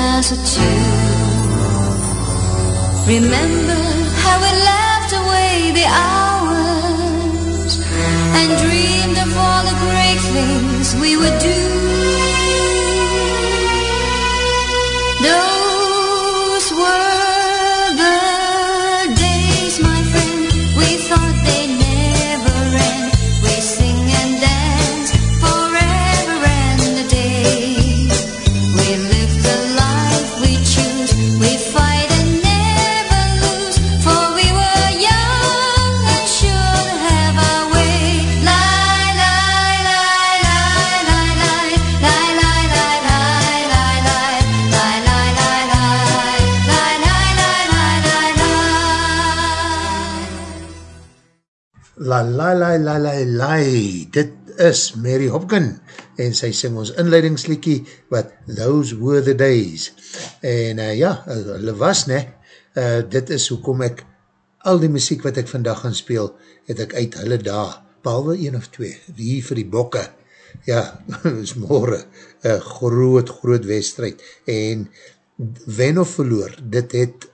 closer to. Remember. La la la la la la, dit is Mary Hopkin en sy sing ons inleidingsliedjie wat Those Were The Days. En uh, ja, hulle was ne, uh, dit is hoekom ek al die muziek wat ek vandag gaan speel, het ek uit hulle daar, behalwe een of twee, hier vir die bokke, ja, is morgen, een groot, groot wedstrijd, en wen of verloor, dit het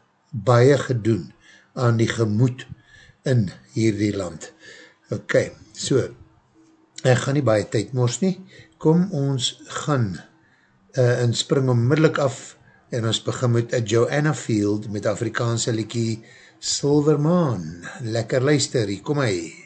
baie gedoen aan die gemoed in hierdie land. Ok, so, ek gaan nie baie tyd mors nie, kom ons gaan uh, en spring onmiddellik af en ons begin met a Joanna Field met Afrikaanse liekie Silvermaan. Lekker luister, hier kom hy. Jy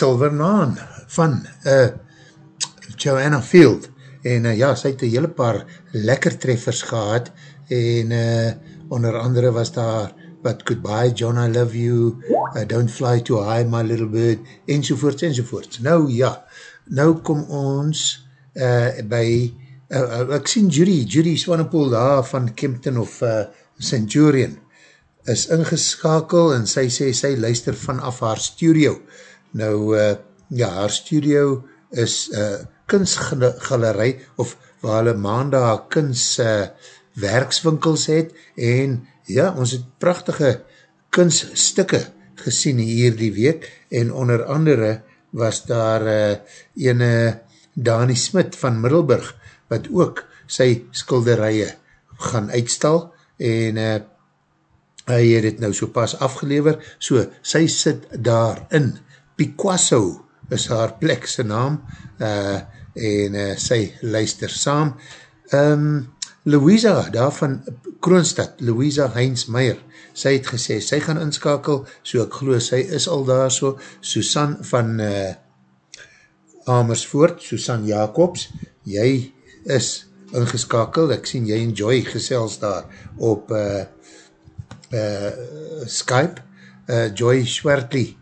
Silver Maan van uh, Joanna Field. En uh, ja, sy het een hele paar lekker treffers gehad en uh, onder andere was daar But Goodbye John I Love You uh, Don't Fly Too High My Little Bird enzovoorts enzovoorts. Nou ja, nou kom ons uh, by uh, uh, ek sien Judy, Judy Swanepoel daar van Kempton of uh, Centurion is ingeskakel en sy sê sy luister vanaf haar studio nou uh, ja, haar studio is uh, kunstgalerij of waar hulle maandag kunst uh, werkswinkels het en ja, ons het prachtige kunststukke gesien hier die week en onder andere was daar uh, ene Dani Smit van Middelburg wat ook sy skilderije gaan uitstal en uh, hy het het nou so pas afgelever, so sy sit daar in Picasso is haar plek sy naam uh, en uh, sy luister saam. Um, Louisa daar van Kroonstad, Louisa Heinz Meyer, sy het gesê, sy gaan inskakel, so ek geloof, sy is al daar so, Susan van uh, Amersfoort, Susan Jacobs, jy is ingeskakel, ek sien jy enjoy gesels daar op uh, uh, Skype, uh, Joy Schwertley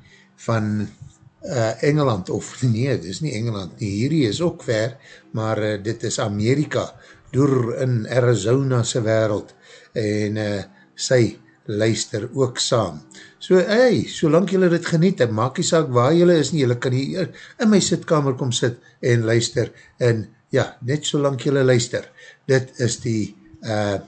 van uh, Engeland, of nee, dit is nie Engeland, nie, hierdie is ook ver, maar uh, dit is Amerika, door in Arizona se wereld. En uh, sy luister ook saam. So, hey, solank jylle dit geniet, en maak die saak waar jylle is nie, jylle kan hier in my sitkamer kom sit en luister, en ja, net solank jylle luister, dit is die uh,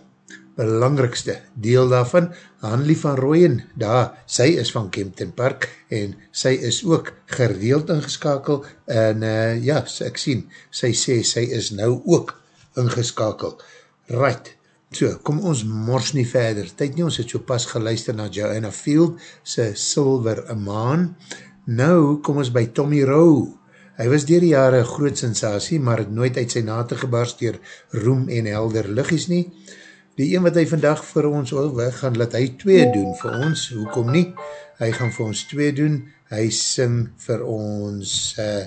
belangrikste deel daarvan, Hanlie van Rooyen, daar, sy is van Kempton Park, en sy is ook gereeld ingeskakel, en uh, ja, ek sien, sy sê, sy is nou ook ingeskakel. Right, so, kom ons mors nie verder. Tyd nie, ons het so pas geluister na Joanna Field, sy Silver Maan. Nou, kom ons by Tommy Rowe. Hy was dier die jare groot sensatie, maar het nooit uit sy nate gebarst dier roem en helder liggies nie. Die een wat hy vandag vir ons wil weg gaan, laat hy twee doen vir ons, hoekom nie? Hy gaan vir ons twee doen, hy sing vir ons, uh,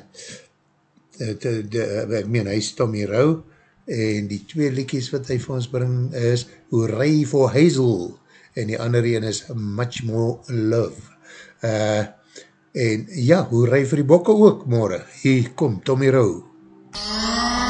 de, de, ek meen, hy is Tommy Rowe, en die twee liedjes wat hy vir ons bring is Hooray for Hazel. En die andere een is Much More Love. Uh, en ja, Hooray vir die bokke ook morgen, hier kom Tommy Rowe Hazel's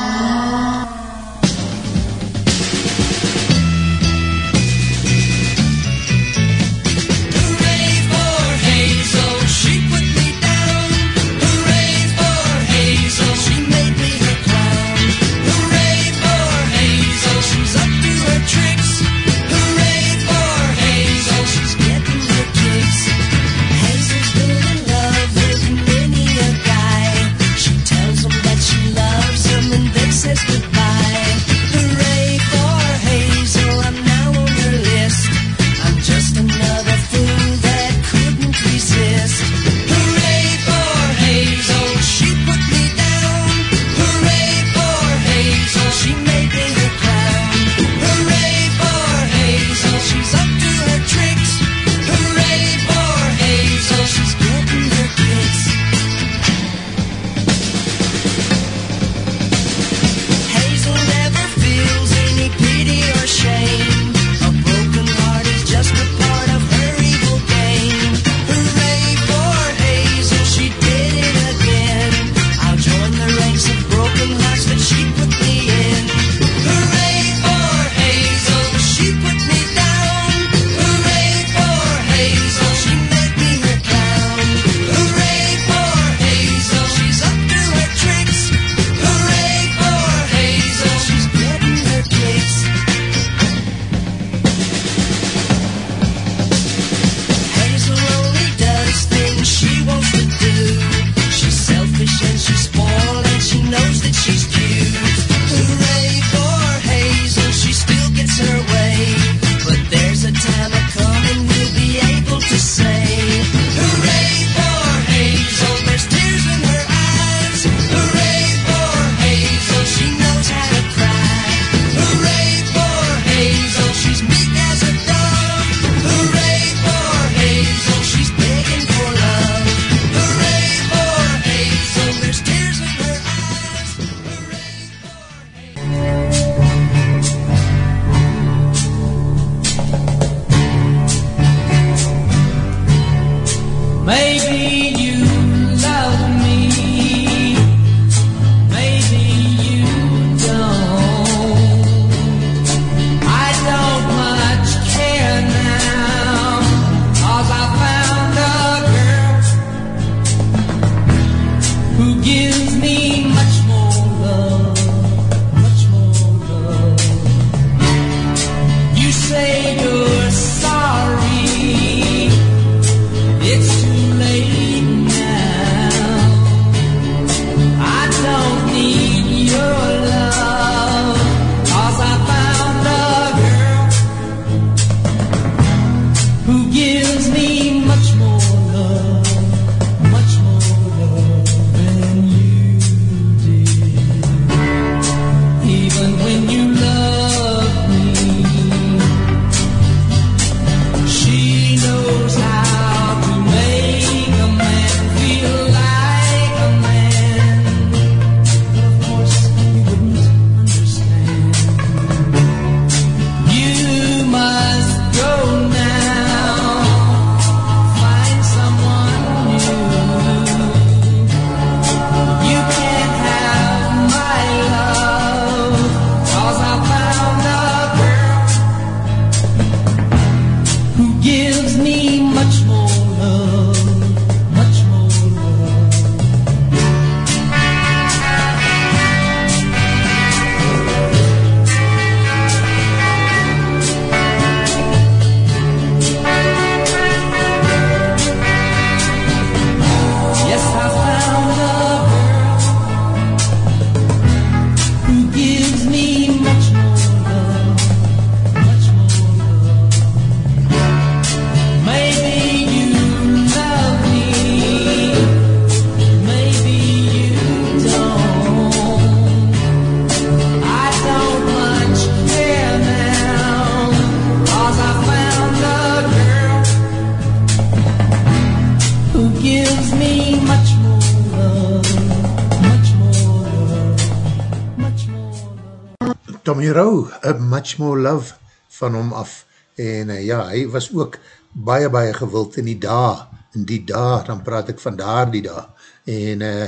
Much More Love van hom af, en uh, ja, hy was ook baie, baie gewild in die dag, in die dag, dan praat ek van daar die dag, en uh,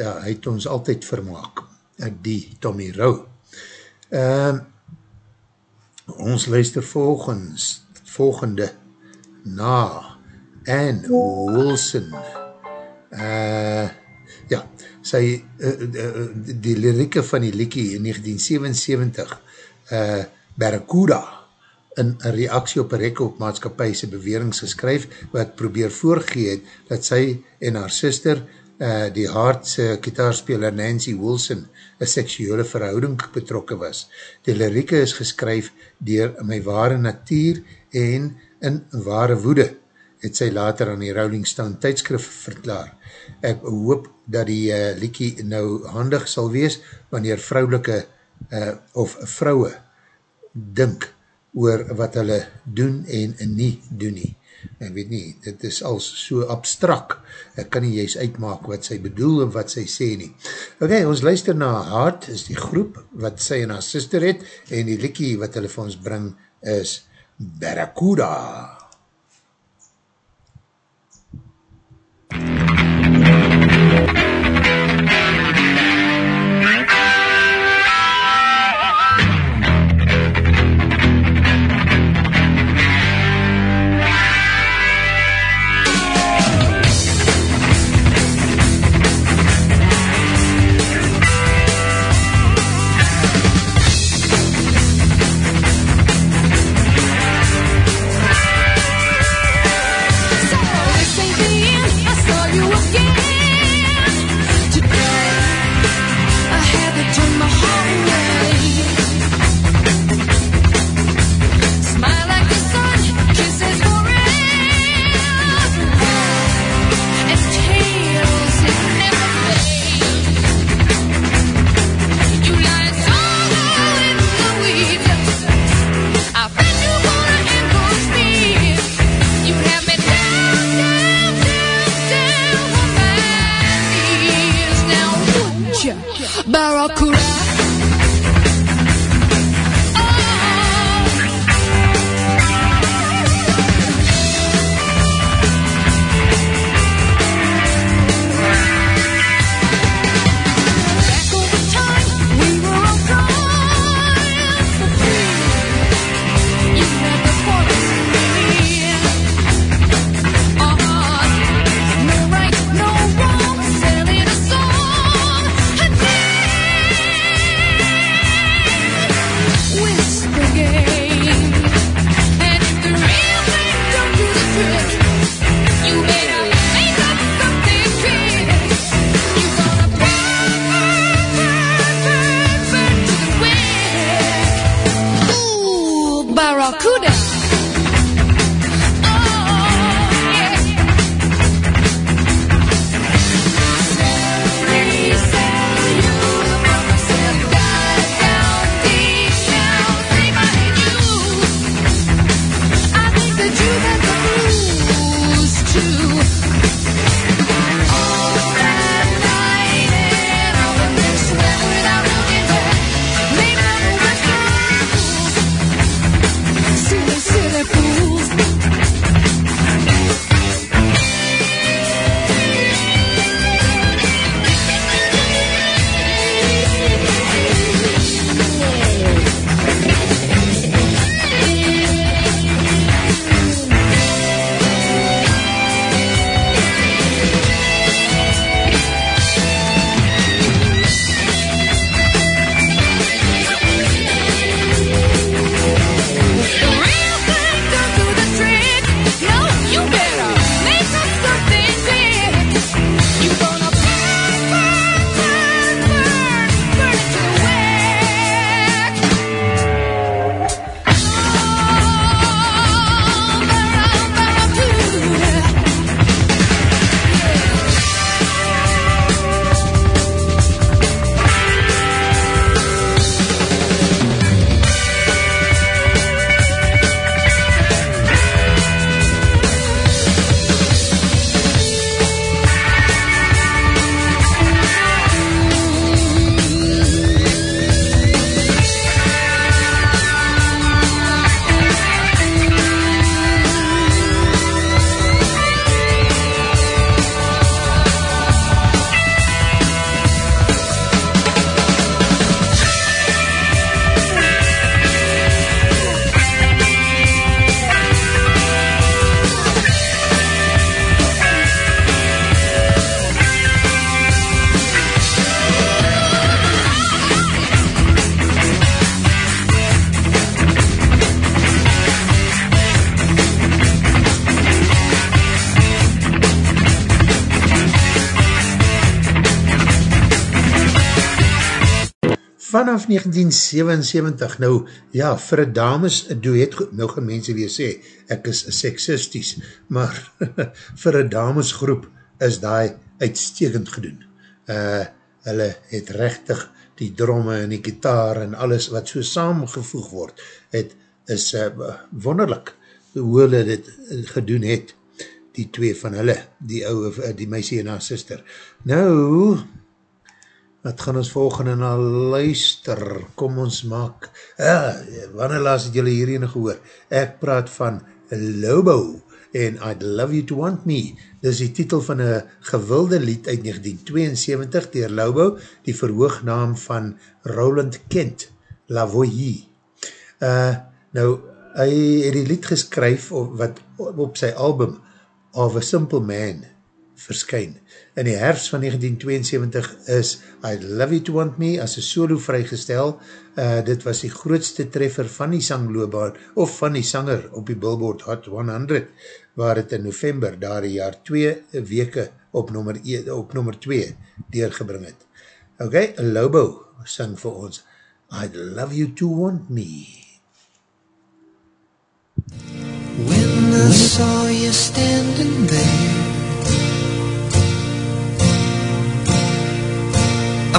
ja, hy het ons altyd vermaak, uh, die Tommy Rowe. Uh, ons luister volgens, volgende, na, Anne Wilson, uh, ja, sy, uh, uh, die lirieke van die liekie in 1977, uh, Barracuda, in reaksie op een rekordmaatskapijse bewerings geskryf, wat probeer voorgeet, dat sy en haar sister, uh, die haardse kitaarspeler Nancy Wilson, een seksuele verhouding betrokken was. Die lirieke is geskryf dier my ware natuur en in ware woede, het sy later aan die Rolling Stone tijdskrif verklaar. Ek hoop dat die uh, liekie nou handig sal wees, wanneer vrouwelike uh, of vrouwe dink oor wat hulle doen en nie doen nie. Ek weet nie, dit is als so abstrak, ek kan nie juist uitmaak wat sy bedoel en wat sy sê nie. Ok, ons luister na Hart, is die groep wat sy en haar sister het, en die liekie wat hulle vir ons bring is Barracuda. Barracuda vanaf 1977, nou ja, vir een dames duet, nou gaan mense weer sê, ek is seksisties, maar vir een damesgroep is die uitstekend gedoen. Uh, hulle het rechtig die dromme en die gitaar en alles wat so samengevoeg word, het is uh, wonderlik hoe hulle dit gedoen het, die twee van hulle, die ouwe, die meisie en haar sister. Nou, wat gaan ons volgende na luister, kom ons maak, ah, wanneer laas het julle hierin gehoor, ek praat van Lobo, en I'd Love You To Want Me, dis die titel van een gewilde lied uit 1972, dier Lobo, die verhoognaam van Roland Kent, La Voyie. Uh, nou, hy het die lied geskryf, wat op sy album, Of a Simple Man, verskyn. In die herfst van 1972 is I Love You To Want Me as een solo vrygestel. Uh, dit was die grootste treffer van die sangloobaan of van die sanger op die Billboard Hot 100 waar het in november daar die jaar 2 weke op nummer, op nummer 2 deurgebring het. Ok, Lobo sing vir ons I Love You To Want Me. When I saw you standing there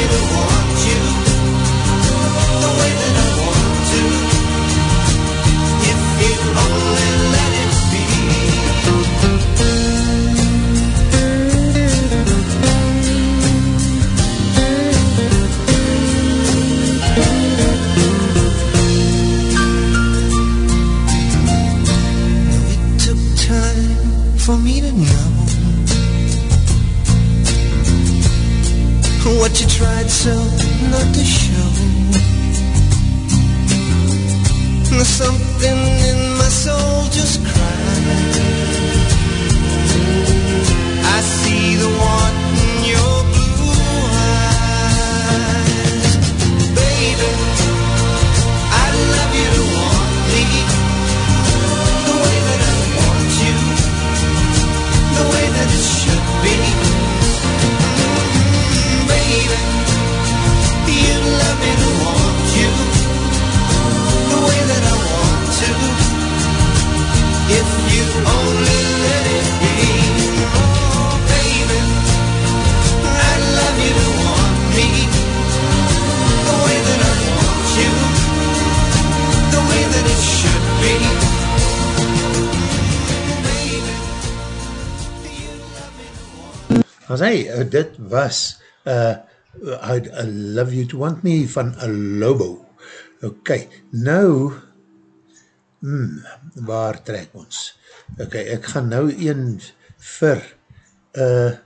you'd love me What you tried so not to show Something in my soul just uh, dit was uh, I'd I Love You To Want Me van a Lobo. Ok, nou hmm, waar trek ons? Ok, ek gaan nou een vir uh,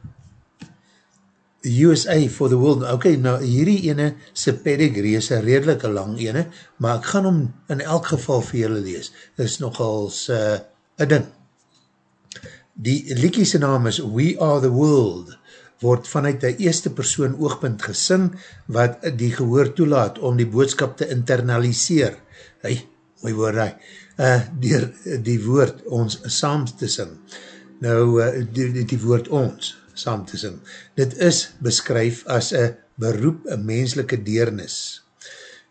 USA for the world, ok, nou hierdie ene sy pedigree is een redelike lang ene, maar ek gaan hom in elk geval vir julle lees, dit is nogals uh, een ding. Die liekiese naam is We Are The World, word vanuit die eerste persoon oogpunt gesing, wat die gehoor toelaat om die boodskap te internaliseer. Hey, mooi woord hy. Uh, dier die woord ons saam te sing. Nou, uh, die, die woord ons, saam te sing. Dit is beskryf as een beroep, een menselike deernis.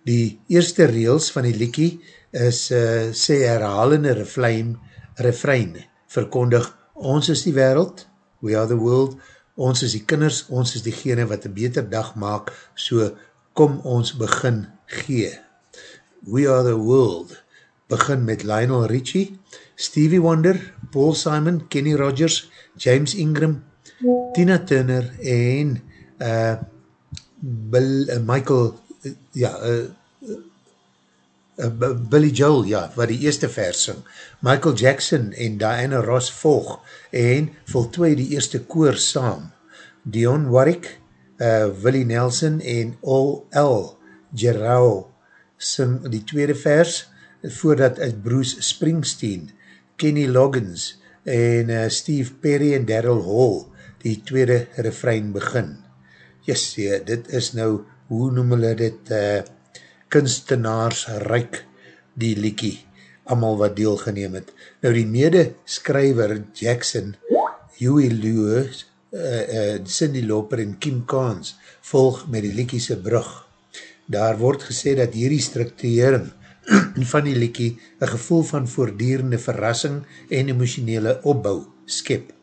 Die eerste reels van die liekie is uh, sê herhalende refrein, refrein verkondig, ons is die wereld, we are the world, ons is die kinders, ons is diegene wat een beter dag maak, so kom ons begin gee. We are the world, begin met Lionel Richie, Stevie Wonder, Paul Simon, Kenny Rogers, James Ingram, Tina Turner en uh, Bill, uh, Michael, uh, ja, uh, uh, Billy Joel, ja, wat die eerste vers sing. Michael Jackson en Diana Ross volg en voltooi die eerste koor saam. Dion Warwick, uh, Willie Nelson en All L. Gerau sing die tweede vers voordat Bruce Springsteen, Kenny Loggins en uh, Steve Perry en Daryl Hall die tweede refrein begin. Yes, ja, dit is nou, hoe noem hulle dit, uh, kunstenaars ryk die liekie, amal wat deel geneem het. Nou die mede skryver Jackson, Huey Lewis, uh, uh, Cindy Loper en Kim Kahns volg met die liekiese brug. Daar word gesê dat hierdie structurering van die liekie een gevoel van voordierende verrassing en emotionele opbouw skep.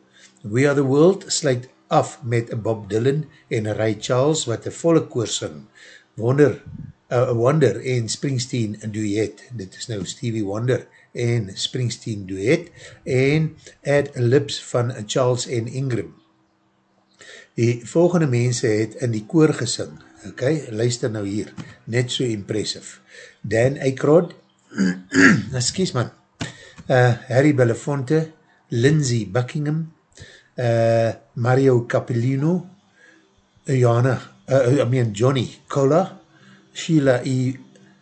We Are The World sluit af met Bob Dylan en Ray Charles wat een volle koor sing. Wonder, uh, Wonder en Springsteen duet, dit is nou Stevie Wonder en Springsteen duet, en Add Lips van Charles en Ingram. Die volgende mense het in die koor gesing, ok, luister nou hier, net so impressive. Dan Aykroyd, excuse man, uh, Harry Belafonte, Lindsay Buckingham, uh, Mario Capellino, Jana, uh, I mean Johnny Cola, Sheila E.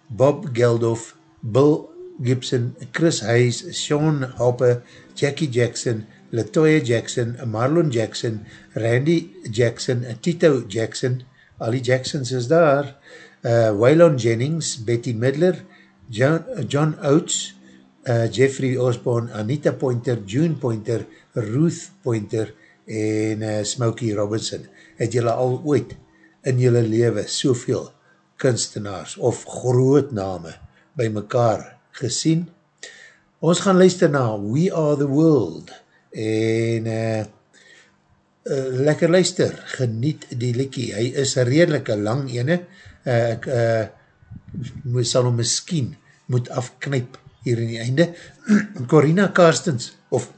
Bob Geldof, Bill Gibson, Chris Hayes, Sean Hopper, Jackie Jackson, Latoya Jackson, Marlon Jackson, Randy Jackson, Tito Jackson, al die Jacksons is daar, uh, Waylon Jennings, Betty Midler, John, John Oates, uh, Jeffrey Osborne, Anita Pointer, June Pointer, Ruth Pointer en uh, Smokey Robinson. Het jylle al ooit in jylle leven soveel kunstenaars of groot name by mekaar gesien? Ons gaan luister na We Are The World en uh, uh, lekker luister, geniet die likkie. Hy is redelike lang ene, uh, ek uh, sal hom miskien moet afknyp hier in die einde. Corina Karstens, of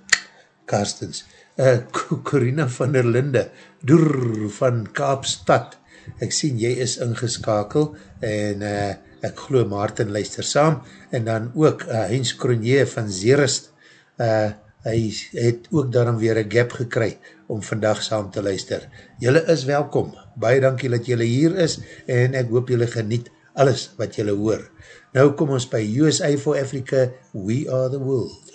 Karstens, uh, Corina van der Linde, Doer van Kaapstad, ek sien jy is ingeskakel, en uh, ek glo Maarten luister saam, en dan ook uh, Heinz Kronje van Zerist, uh, hy het ook daarom weer een gap gekry, om vandag saam te luister. Julle is welkom, baie dankie dat julle hier is, en ek hoop julle geniet alles wat julle hoor. Nou kom ons by USA for Africa, We Are The World.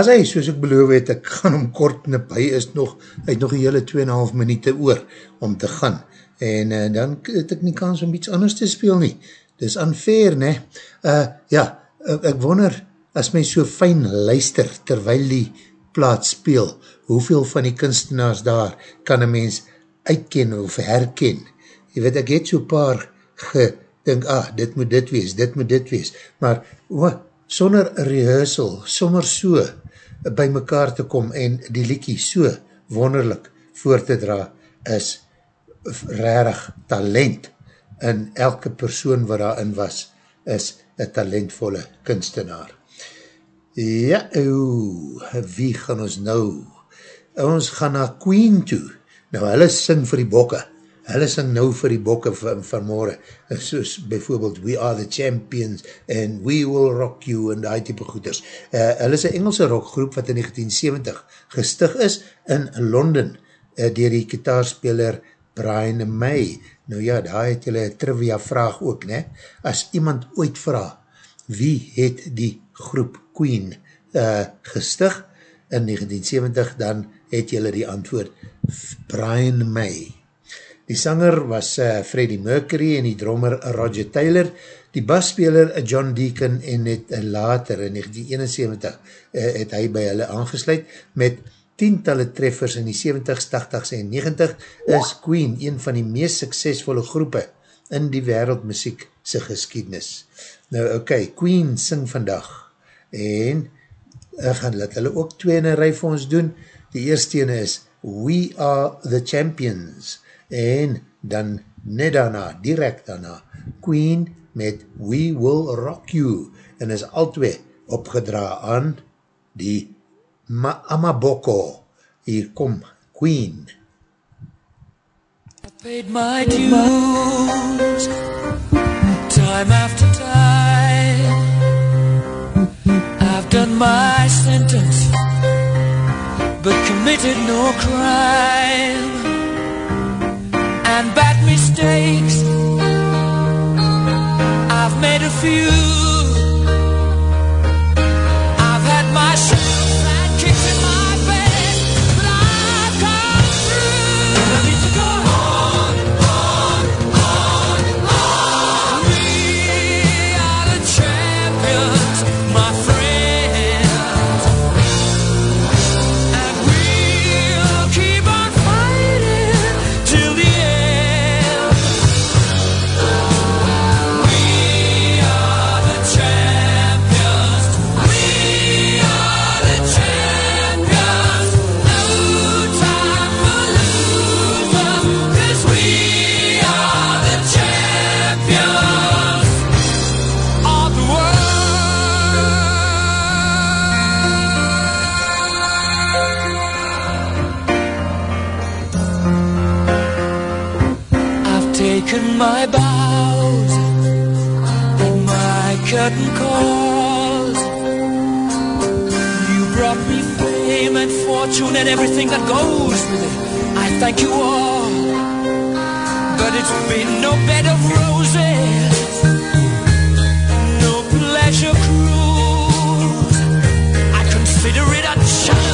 As hy, soos ek beloof het, ek gaan hom kort nip, hy is nog, hy het nog die hele 2,5 minuute oor om te gaan, en uh, dan het ek nie kans om iets anders te speel nie, dis unfair, ne, uh, ja, ek, ek wonder, as my so fijn luister, terwyl die plaat speel, hoeveel van die kunstenaars daar, kan een mens uitken of herken, jy weet, ek het so paar gedink, ah, dit moet dit wees, dit moet dit wees, maar, oh, sonder rehearsal, sommer so, by mekaar te kom en die liekie so wonderlik voor te dra, is rarig talent en elke persoon wat daarin was, is een talentvolle kunstenaar. Ja, oe, wie gaan ons nou? Ons gaan na Queen toe. Nou, hulle sing vir die bokke. Hulle sing nou vir die bokke van, van morgen. Soos bijvoorbeeld We Are The Champions en We Will Rock You en die type goeders. Uh, hulle is een Engelse rockgroep wat in 1970 gestig is in Londen uh, dier die kitaarspeler Brian May. Nou ja, daar het julle trivia vraag ook, ne? As iemand ooit vraag, wie het die groep Queen uh, gestig in 1970, dan het julle die antwoord Brian May. Die sanger was uh, Freddie Mercury en die drummer Roger Taylor, die basspeler John Deacon en het uh, later in 1971 uh, het hy by hulle aangesluit met tientallen treffers in die 70s, 80s en 90 is Queen een van die meest suksesvolle groepe in die wereldmuziek sy geskiednis. Nou ok, Queen sing vandag en ek gaan laat hulle ook twee in een rij vir ons doen. Die eerste ene is We Are The Champions en dan net daarna, direct daarna, Queen met We Will Rock You en is al twee opgedra aan die Ma Amaboko. Hier kom Queen. I paid my dues time after time. I've done my sentence, but committed no crime. And bad mistakes, I've made a few. And everything that goes with it. I thank you all, but it's been no bed of roses, no pleasure cruise. I consider it a challenge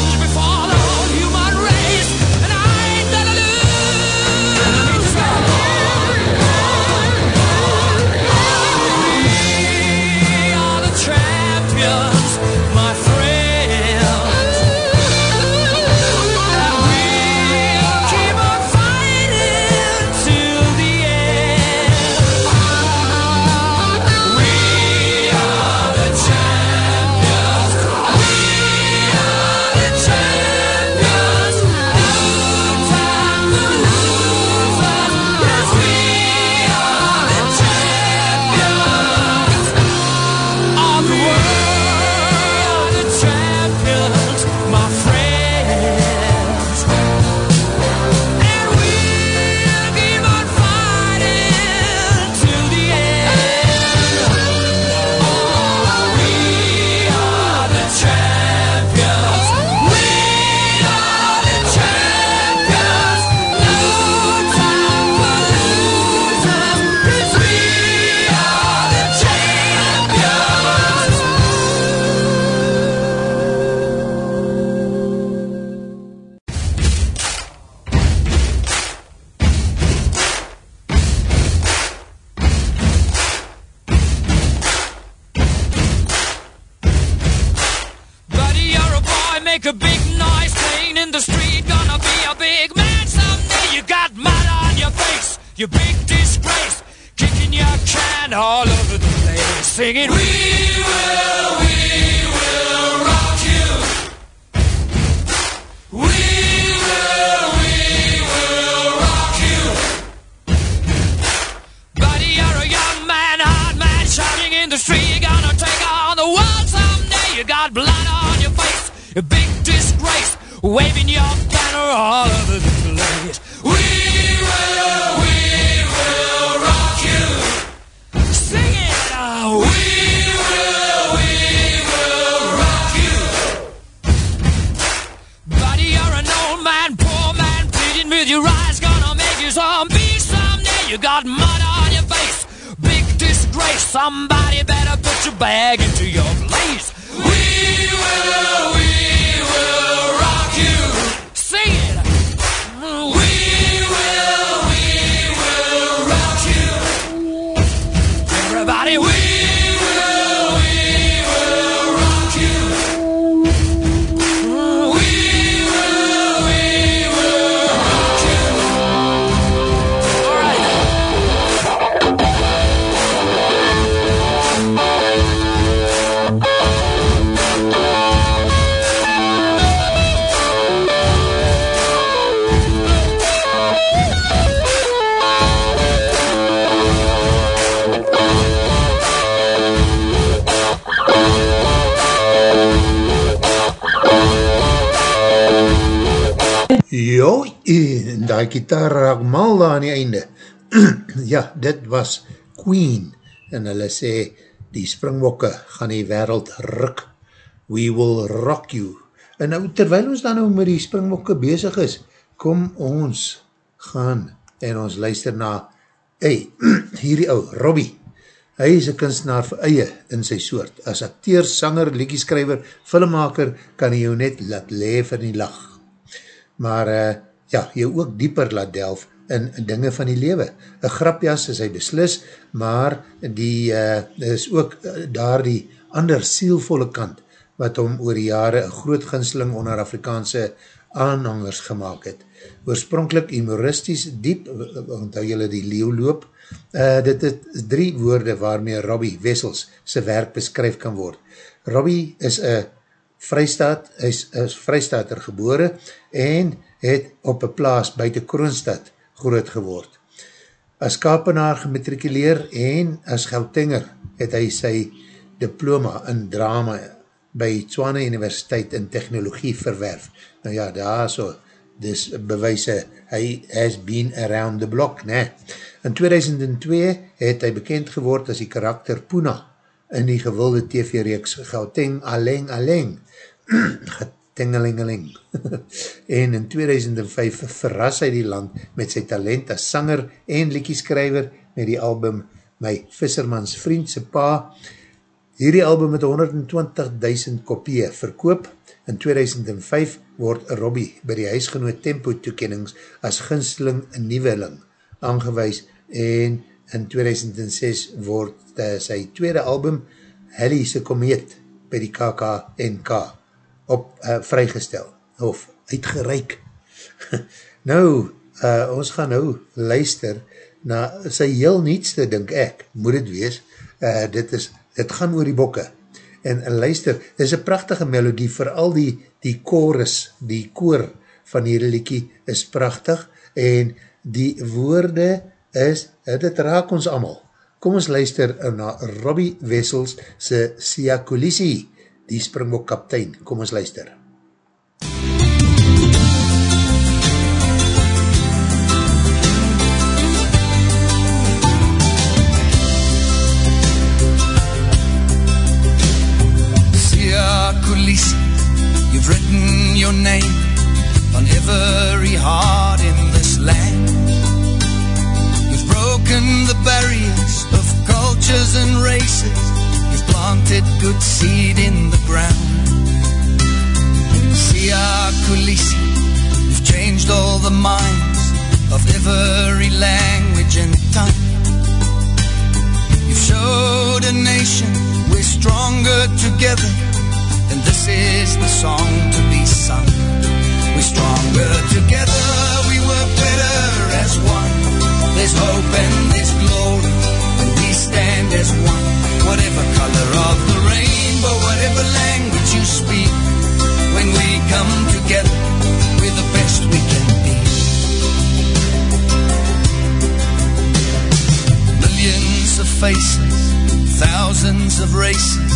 gitaar raak mal daar aan die einde. ja, dit was Queen, en hulle sê, die springbokke gaan die wereld ruk. We will rock you. En nou, terwijl ons dan nou met die springbokke bezig is, kom ons gaan en ons luister na, hey, hierdie ou, Robbie, hy is een kunstenaar vir eie in sy soort. As acteur, sanger, liekieskrijver, filmmaker, kan hy jou net laat leef in die lach maar uh, ja, jou ook dieper laat delf in, in dinge van die lewe. Een grapjas is hy beslis, maar die uh, is ook uh, daar die ander sielvolle kant, wat hom oor die jare een groot ginsling onder Afrikaanse aanhangers gemaakt het. Oorspronkelijk humoristies diep, onthou jylle die leeuw loop, uh, dit is drie woorde waarmee Robbie Wessels sy werk beskryf kan word. Robbie is een Vrystaat, hy is, is Vrystater gebore en het op een plaas buiten Kroonstad groot geword. As kapenaar gematrikuleer en as Gautinger het hy sy diploma in drama by Tswane Universiteit in Technologie verwerf. Nou ja, daar so, dis bewijse, hy has been around the block, ne. In 2002 het hy bekend geword as die karakter Puna in die gewilde TV-reeks Gauteng Aleng Aleng getingelingeling. en in 2005 verras hy die land met sy talent as sanger en liekieskrijver met die album My Vissermans Vriendse Pa. Hierdie album met 120.000 kopieën verkoop. In 2005 word Robbie by die huisgenoot tempo toekennings as ginsteling nieuweling aangewees en in 2006 word uh, sy tweede album Halley's Komeet by die KKNK op uh, vrygestel of uitgereik. nou, uh, ons gaan nou luister na sy heel nietste, denk ek, moet het wees, uh, dit, is, dit gaan oor die bokke. En, en luister, dit is een prachtige melodie, vooral die, die chorus, die koor van die reliekie is prachtig, en die woorde is, dit raak ons allemaal. Kom ons luister na Robbie Wessels se Siakulisi, die springbok kaptein. Kom ons luister. Kulisi, you've written your name on every heart in this land. You've broken the barriers of cultures and races planted good seed in the ground. Sia Kulisi, you've changed all the minds of every language and tongue. You've showed a nation we're stronger together, and this is the song to be sung. We're stronger together, we work better as one. There's hope and there's glory when we stand as one whatever color of the rainbow, whatever language you speak, when we come together, we're the best we can be. Millions of faces, thousands of races,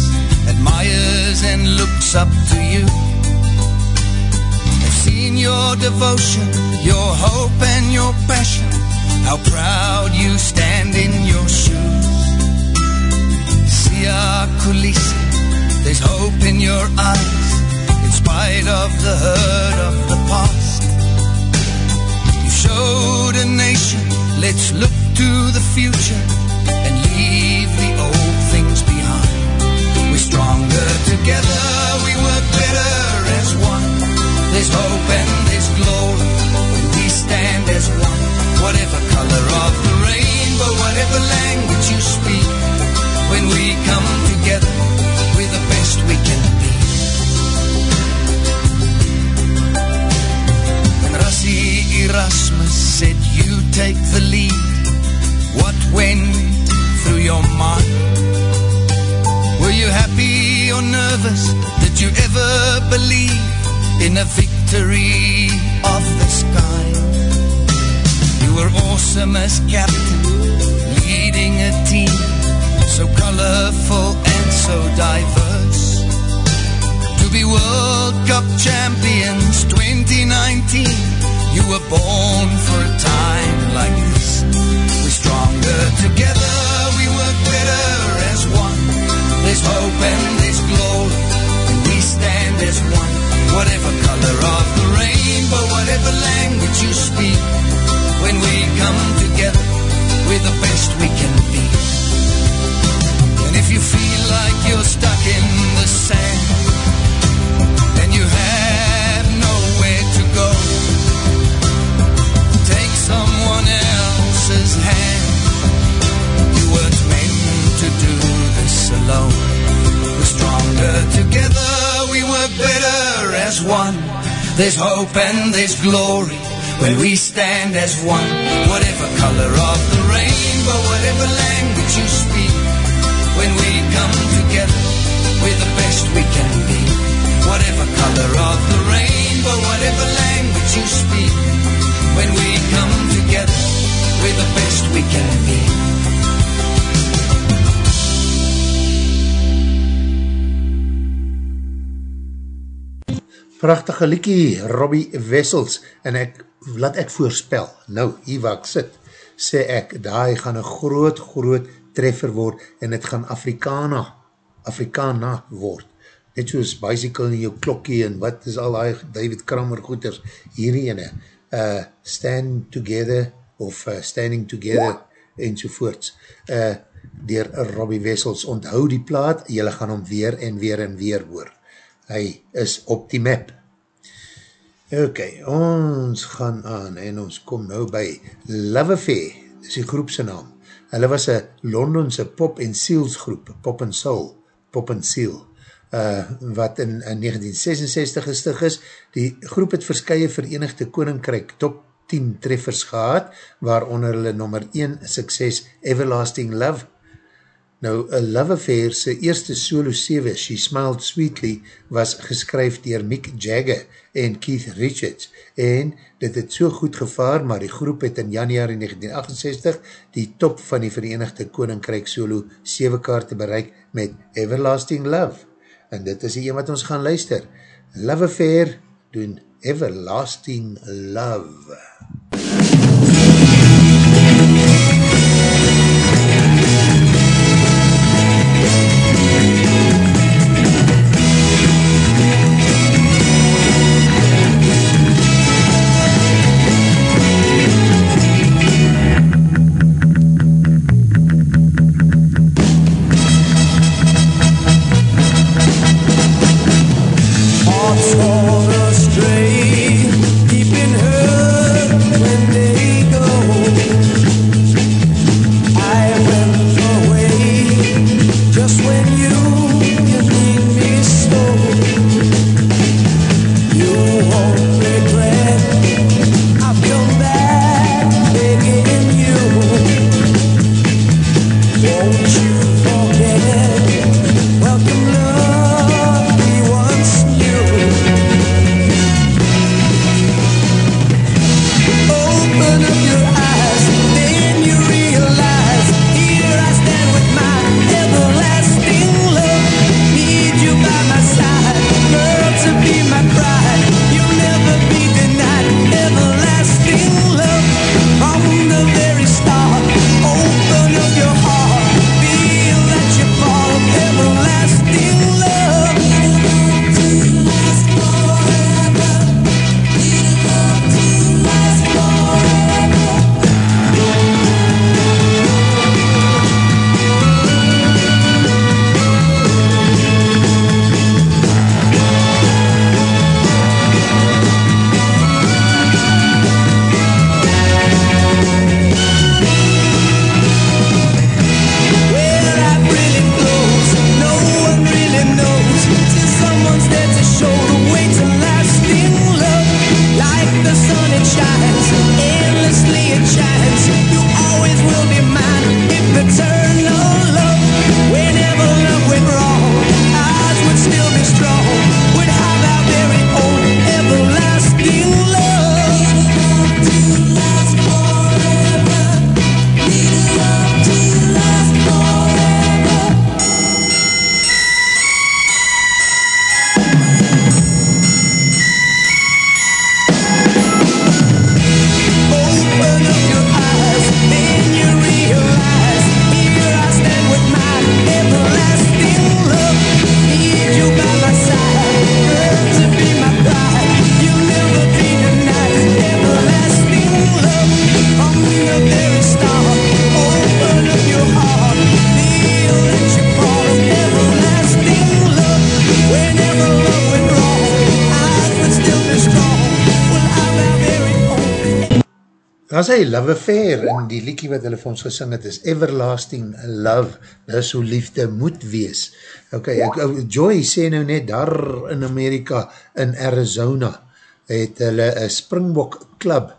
admires and looks up to you. They've seen your devotion, your hope and your passion, how proud you stand in your shoes. Sia Kulisi. There's hope in your eyes, in spite of the hurt of the past. You showed a nation, let's look to the future and leave the old things behind. We're stronger together, we work better as one. There's hope and there's glory when we stand as one. Whatever color of the rainbow, whatever language you speak when we come together, we're the best we can be. When Rassi Erasmus said, You take the lead, what went through your mind? Were you happy or nervous? Did you ever believe in a victory of the sky? You were awesome as captain, leading a team so colorful and so diverse. To be World Cup champions 2019, You were born for a time like this. We're stronger together, we work better as one. There's hope and there's glory, and we stand as one. Whatever color of the rainbow, whatever language you speak, when we come together, we're the best we can There's hope and there's glory when we stand as one. Whatever color of the rainbow, whatever language you speak, when we come together, we're the best we can be. Whatever color of the rainbow, whatever language you speak, when we come together, we're the best we can be. Prachtige liekie, Robbie Wessels, en ek, laat ek voorspel, nou, hier waar ek sit, sê ek, daai gaan een groot, groot treffer word, en het gaan Afrikana, Afrikana word, net soos bicycle in jou klokkie, en wat is al die David Kramer goeders, hierdie ene, uh, stand together, of uh, standing together, enzovoorts, uh, dier Robbie Wessels, onthou die plaat, jylle gaan hom weer en weer en weer hoor, hy is op die map. Ok, ons gaan aan en ons kom nou by Love Affair, is die groepse naam. Hulle was een Londense pop en seals groep, pop en soul, pop en seal, uh, wat in, in 1966 gestig is. Die groep het verskye verenigde koninkryk top 10 treffers gehad, waaronder hulle nummer 1 sukses Everlasting Love Nou, A Love Affair sy eerste solo 7, She Smiled Sweetly, was geskryf dier Mick Jagger en Keith Richards en dit het so goed gevaar, maar die groep het in januari 1968 die top van die Verenigde Koninkryk solo 7 kaarte bereik met Everlasting Love. En dit is die een wat ons gaan luister. Love Affair doen Everlasting Love. Hearts Sê Love Affair en die liekie wat hulle vir ons gesing het is Everlasting Love. Dis hoe liefde moet wees. Ok, ek, Joy sê nou net daar in Amerika, in Arizona, het hulle een Springbok club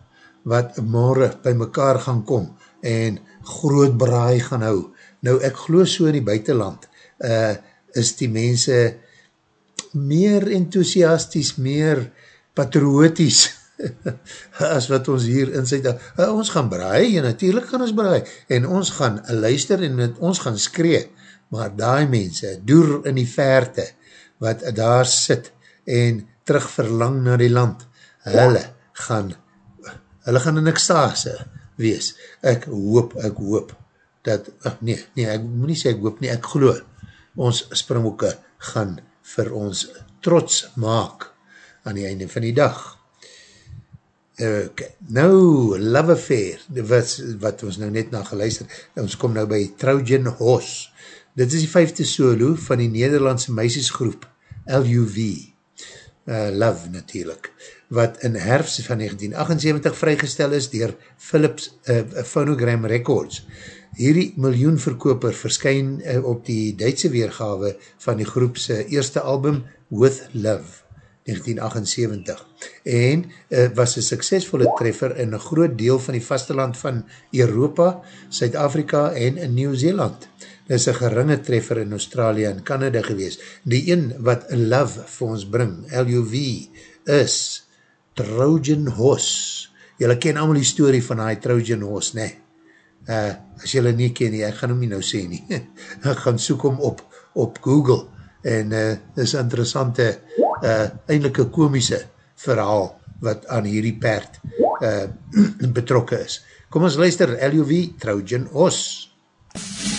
wat morgen by mekaar gaan kom en groot braai gaan hou. Nou ek glo so in die buitenland uh, is die mense meer enthousiasties, meer patrioties as wat ons hier in Zuid uh, ons gaan braai, en natuurlijk gaan ons braai, en ons gaan luister en ons gaan skree, maar die mense, door in die verte, wat daar sit, en terug verlang na die land, hulle gaan, hulle gaan in ekstase wees. Ek hoop, ek hoop, dat, ach, nee, nee, ek moet nie sê ek hoop nie, ek geloof, ons springboeke gaan vir ons trots maak aan die einde van die dag. Okay. Nou, Love Affair, wat, wat ons nou net na geluister, ons kom nou by Trojan Horse. Dit is die vijfde solo van die Nederlandse meisjesgroep, LUV, uh, Love natuurlijk, wat in herfst van 1978 vrygestel is dier Philips uh, Phonogram Records. Hierdie miljoenverkoper verskyn uh, op die Duitse weergawe van die groepse eerste album With Love. 1978 en uh, was een suksesvolle treffer in een groot deel van die vasteland van Europa, Suid-Afrika en in Nieuw-Zeeland. Dit is een geringe treffer in Australië en Canada gewees. Die een wat Love vir ons bring, L-U-V, is Trojan Horse. Julle ken allemaal die story van die Trojan Horse, ne? Uh, as julle nie ken nie, ek gaan hom nie nou sê nie. ek gaan soek hom op, op Google en uh, is interessante uh, eindelijk een komische verhaal wat aan hierdie perd uh, betrokken is. Kom ons luister, LUV, Trojan Os. MUZIEK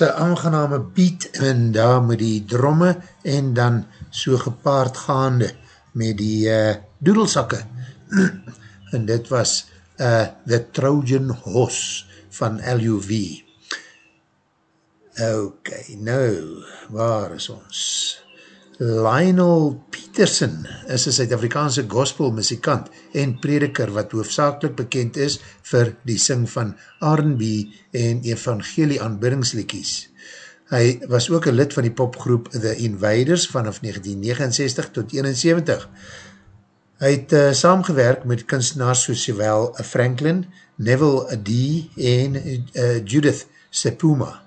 een aangename beat en daar met die dromme en dan so gepaard gaande met die uh, doedelsakke. en dit was uh, The Trojan Horse van LUV. Ok, nou, waar is ons? Lionel Peterson is een Suid-Afrikaanse gospel muzikant en prediker wat hoofdzakelijk bekend is vir die sing van R&B en evangelie aanbiddingslikies. Hy was ook een lid van die popgroep The Invaders vanaf 1969 tot 1971. Hy het uh, saamgewerk met kunstenaars soos sowel Franklin, Neville D en uh, Judith Sepuma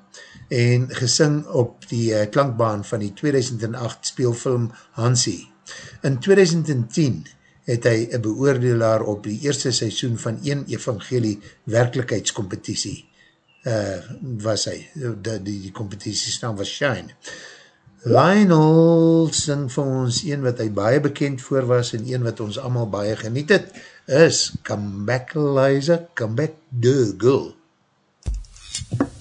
en gesing op die uh, klankbaan van die 2008 speelfilm Hansie. In 2010 het hy een beoordelaar op die eerste seisoen van een evangelie werkelijkheidscompetitie uh, was hy, die, die, die competitie staan was Shine. Lionel sing vir ons een wat hy baie bekend voor was en een wat ons allemaal baie geniet het, is Come Back Liza, Come Back The Girl. Come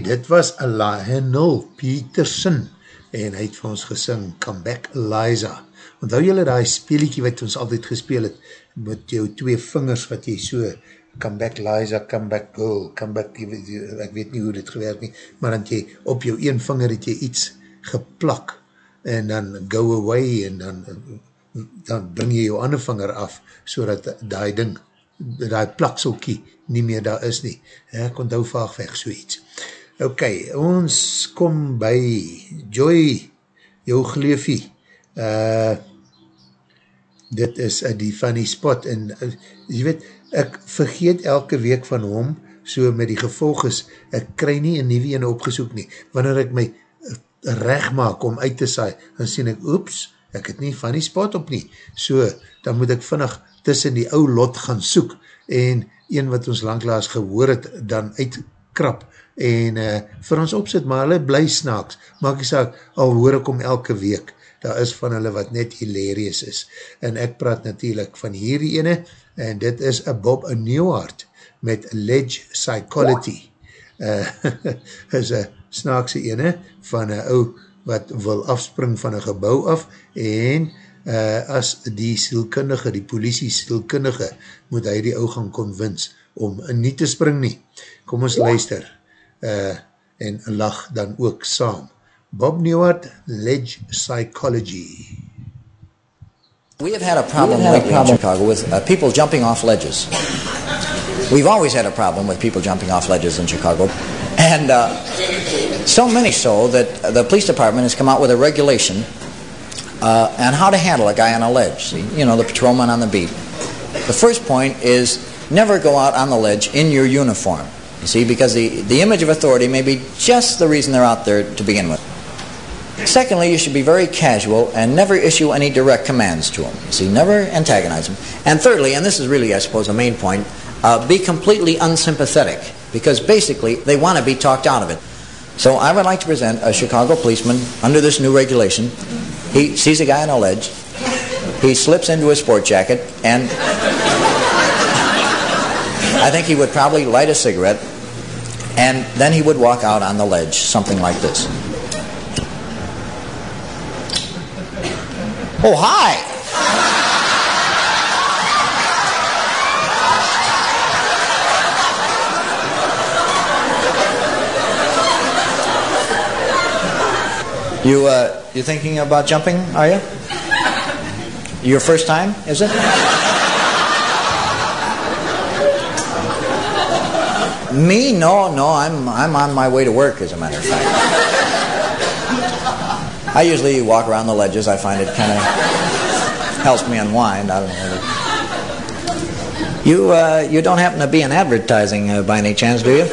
dit was Lionel Peterson en hy het vir ons gesing Come Back Liza. Onthou jylle die speeliekie wat ons altyd gespeel het met jou twee vingers wat jy so Come Back Liza, Come Back Girl, Come Back, ek weet nie hoe dit gewerk nie, maar dan jy op jou een vinger het jy iets geplak en dan go away en dan dan bring jy jou ander vinger af so dat die ding, die plakselkie nie meer daar is nie. Ek onthou vaag weg so iets. Ok, ons kom by Joy, jou gleefie. Uh, dit is uh, die funny spot en uh, jy weet, ek vergeet elke week van hom, so met die gevolg is, ek kry nie een nieuwe ene opgesoek nie. Wanneer ek my uh, recht maak om uit te saai, dan sien ek, oeps, ek het nie die spot op nie. So, dan moet ek vinnig tussen die ou lot gaan soek en een wat ons langlaas gehoor het, dan uitkrap en uh, vir ons opzet, maar hulle bly snaaks. Maak ek saak, al hoor ek om elke week, daar is van hulle wat net hilarious is. En ek praat natuurlijk van hierdie ene, en dit is a Bob a Newhart met Ledge Psychology. Uh, is a snaakse ene van een ou wat wil afspring van een gebouw af en uh, as die sielkundige, die politie sielkundige, moet hy die ou gaan convince om nie te spring nie. Kom ons luister uh, en lach dan ook saam. Bob Newhart, Ledge Psychology. We have had a problem lately in Chicago with uh, people jumping off ledges. We've always had a problem with people jumping off ledges in Chicago. And uh, so many so that the police department has come out with a regulation uh, on how to handle a guy on a ledge. See, you know, the patrolman on the beat. The first point is never go out on the ledge in your uniform. You see, because the, the image of authority may be just the reason they're out there to begin with. Secondly, you should be very casual and never issue any direct commands to them. You see, never antagonize them. And thirdly, and this is really, I suppose, a main point, uh, be completely unsympathetic because basically they want to be talked out of it. So I would like to present a Chicago policeman under this new regulation. He sees a guy on a ledge. He slips into his sport jacket and I think he would probably light a cigarette and then he would walk out on the ledge, something like this. Oh, hi! You, uh, you thinking about jumping, are you? Your first time, is it? Me? No, no, I'm, I'm on my way to work, as a matter of fact. I usually walk around the ledges. I find it kind of helps me unwind. I don't know. You, uh, you don't happen to be in advertising uh, by any chance, do you?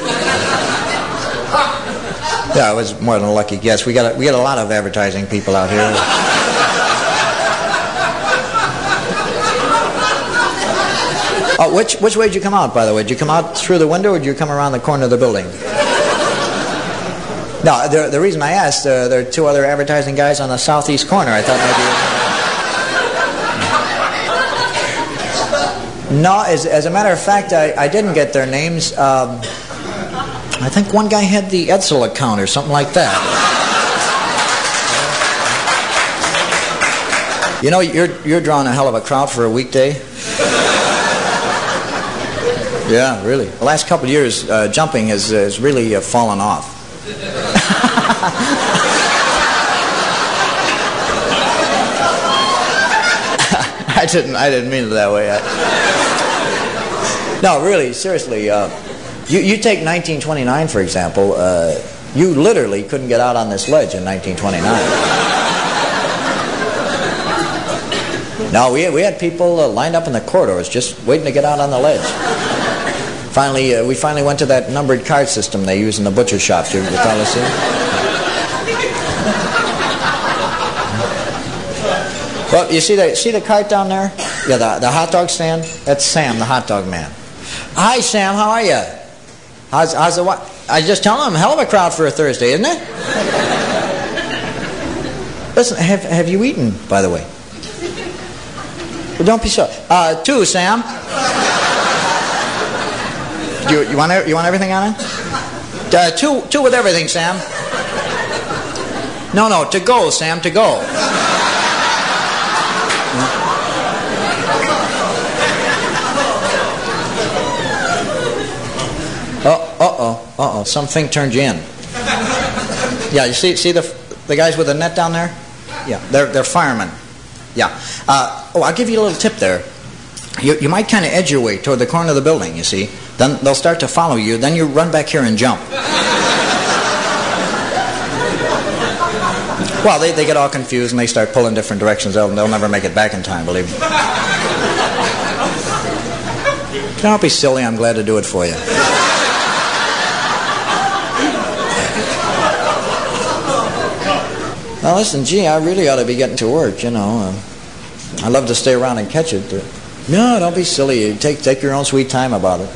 Yeah, it was more than a lucky guess. We got a, we got a lot of advertising people out here. Oh, which which way did you come out? By the way, did you come out through the window, or did you come around the corner of the building? No, the, the reason I asked, uh, there are two other advertising guys on the southeast corner. I thought maybe. No, as, as a matter of fact, I, I didn't get their names. Um, I think one guy had the Edsel account or something like that. You know, you're, you're drawing a hell of a crowd for a weekday. Yeah, really. The last couple of years, uh, jumping has, has really uh, fallen off. I didn't. I didn't mean it that way. I... No, really, seriously. Uh, you, you take 1929 for example. Uh, you literally couldn't get out on this ledge in 1929. no, we we had people uh, lined up in the corridors just waiting to get out on the ledge. Finally, uh, we finally went to that numbered card system they use in the butcher shops. You, you probably see. Well, you see the see the cart down there? Yeah, the, the hot dog stand. That's Sam, the hot dog man. Hi, Sam. How are you? How's how's the what? I just tell him, hell of a crowd for a Thursday, isn't it? Listen, have have you eaten? By the way. Well, don't be so. Uh, two, Sam. You, you want you want everything on it? Uh, two two with everything, Sam. No, no, to go, Sam, to go. Oh, uh oh, uh oh, something turned you in. Yeah, you see see the the guys with the net down there? Yeah, they're they're firemen. Yeah. Uh, oh, I'll give you a little tip there. You, you might kind of edge your way toward the corner of the building, you see. Then they'll start to follow you. Then you run back here and jump. Well, they, they get all confused and they start pulling different directions. They'll, they'll never make it back in time, believe me. Don't be silly. I'm glad to do it for you. Now listen, gee, I really ought to be getting to work, you know. Um, I'd love to stay around and catch it, but no, don't be silly. Take, take your own sweet time about it.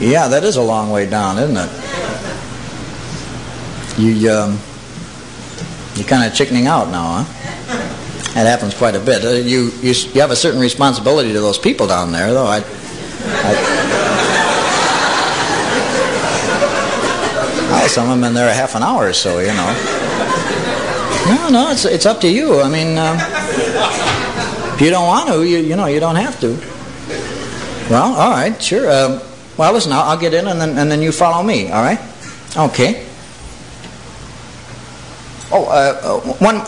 Yeah, that is a long way down, isn't it? You, um, you're kind of chickening out now, huh? That happens quite a bit. Uh, you, you, you have a certain responsibility to those people down there, though. I, I, well, some of them in there a half an hour or so, you know. No, no, it's, it's up to you. I mean, um, if you don't want to, you, you know, you don't have to. Well, all right, sure. Um, well, listen, I'll, I'll get in and then, and then you follow me, all right? Okay. Oh, uh, uh, one.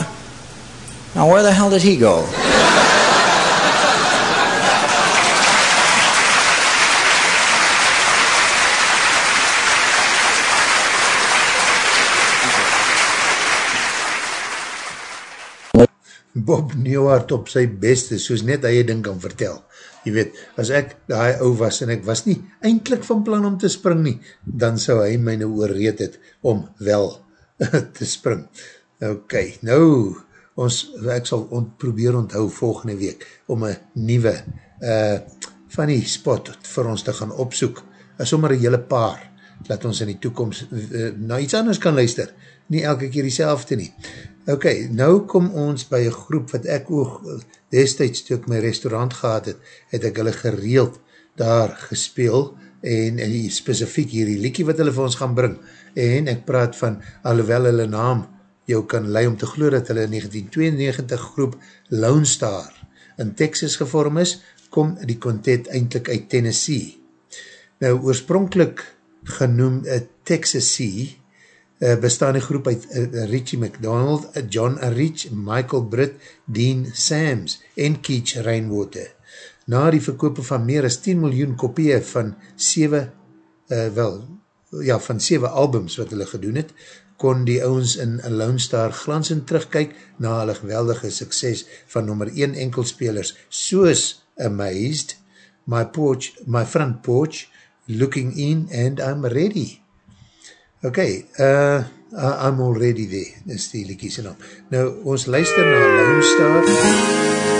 Now, where the hell did he go? Bob Newhart op sy beste, soos net hy ding kan vertel. Je weet, as ek die ou was en ek was nie eindelijk van plan om te spring nie, dan sou hy my nou oorreed het om wel te spring. Ok, nou, ons, ek sal on, probeer onthou volgende week om een nieuwe uh, funny spot vir ons te gaan opsoek. As sommer een hele paar, laat ons in die toekomst uh, na iets anders kan luister. Nie elke keer die nie. Ok, nou kom ons by een groep wat ek ook destijds toe ek my restaurant gehad het, het ek hulle gereeld daar gespeel en, en specifiek hierdie liekie wat hulle vir ons gaan bring en ek praat van alhoewel hulle naam jou kan lei om te glo dat hulle 1992 groep Lone Star in Texas gevorm is, kom die kontet eindelijk uit Tennessee. Nou oorspronkelijk genoem uh, Texas Sea uh, bestaan die groep uit uh, Richie McDonald, uh, John Rich, Michael Britt, Dean Sams en Keach Rainwater. Na die verkoop van meer as 10 miljoen kopieë van 7 uh, wel, ja, van 7 albums wat hulle gedoen het, kon die ouwens in Lone Star glansend terugkyk na hulle geweldige sukses van nummer 1 enkelspelers, soos Amazed, My Porch, My Front Porch, Looking In and I'm Ready. Ok, uh, I'm already there, is die liekie sy naam. Nou, ons luister na Lone Star.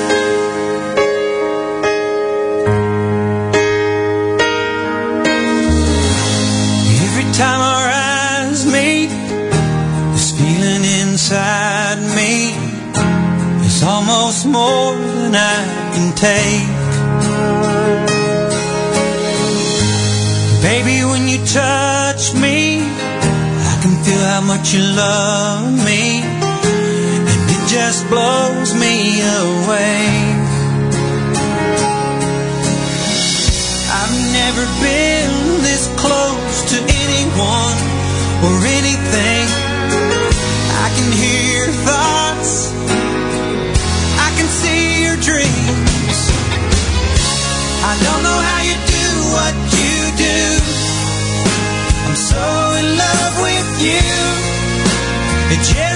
You love me, and it just blows me away. It just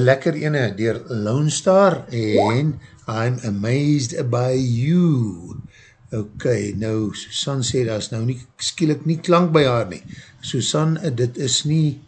een lekker ene, dier Lone Star, en I'm Amazed by You. Ok, nou, Susan sê, dat is nou nie, skielik nie klank by haar nie. Susan, dit is nie,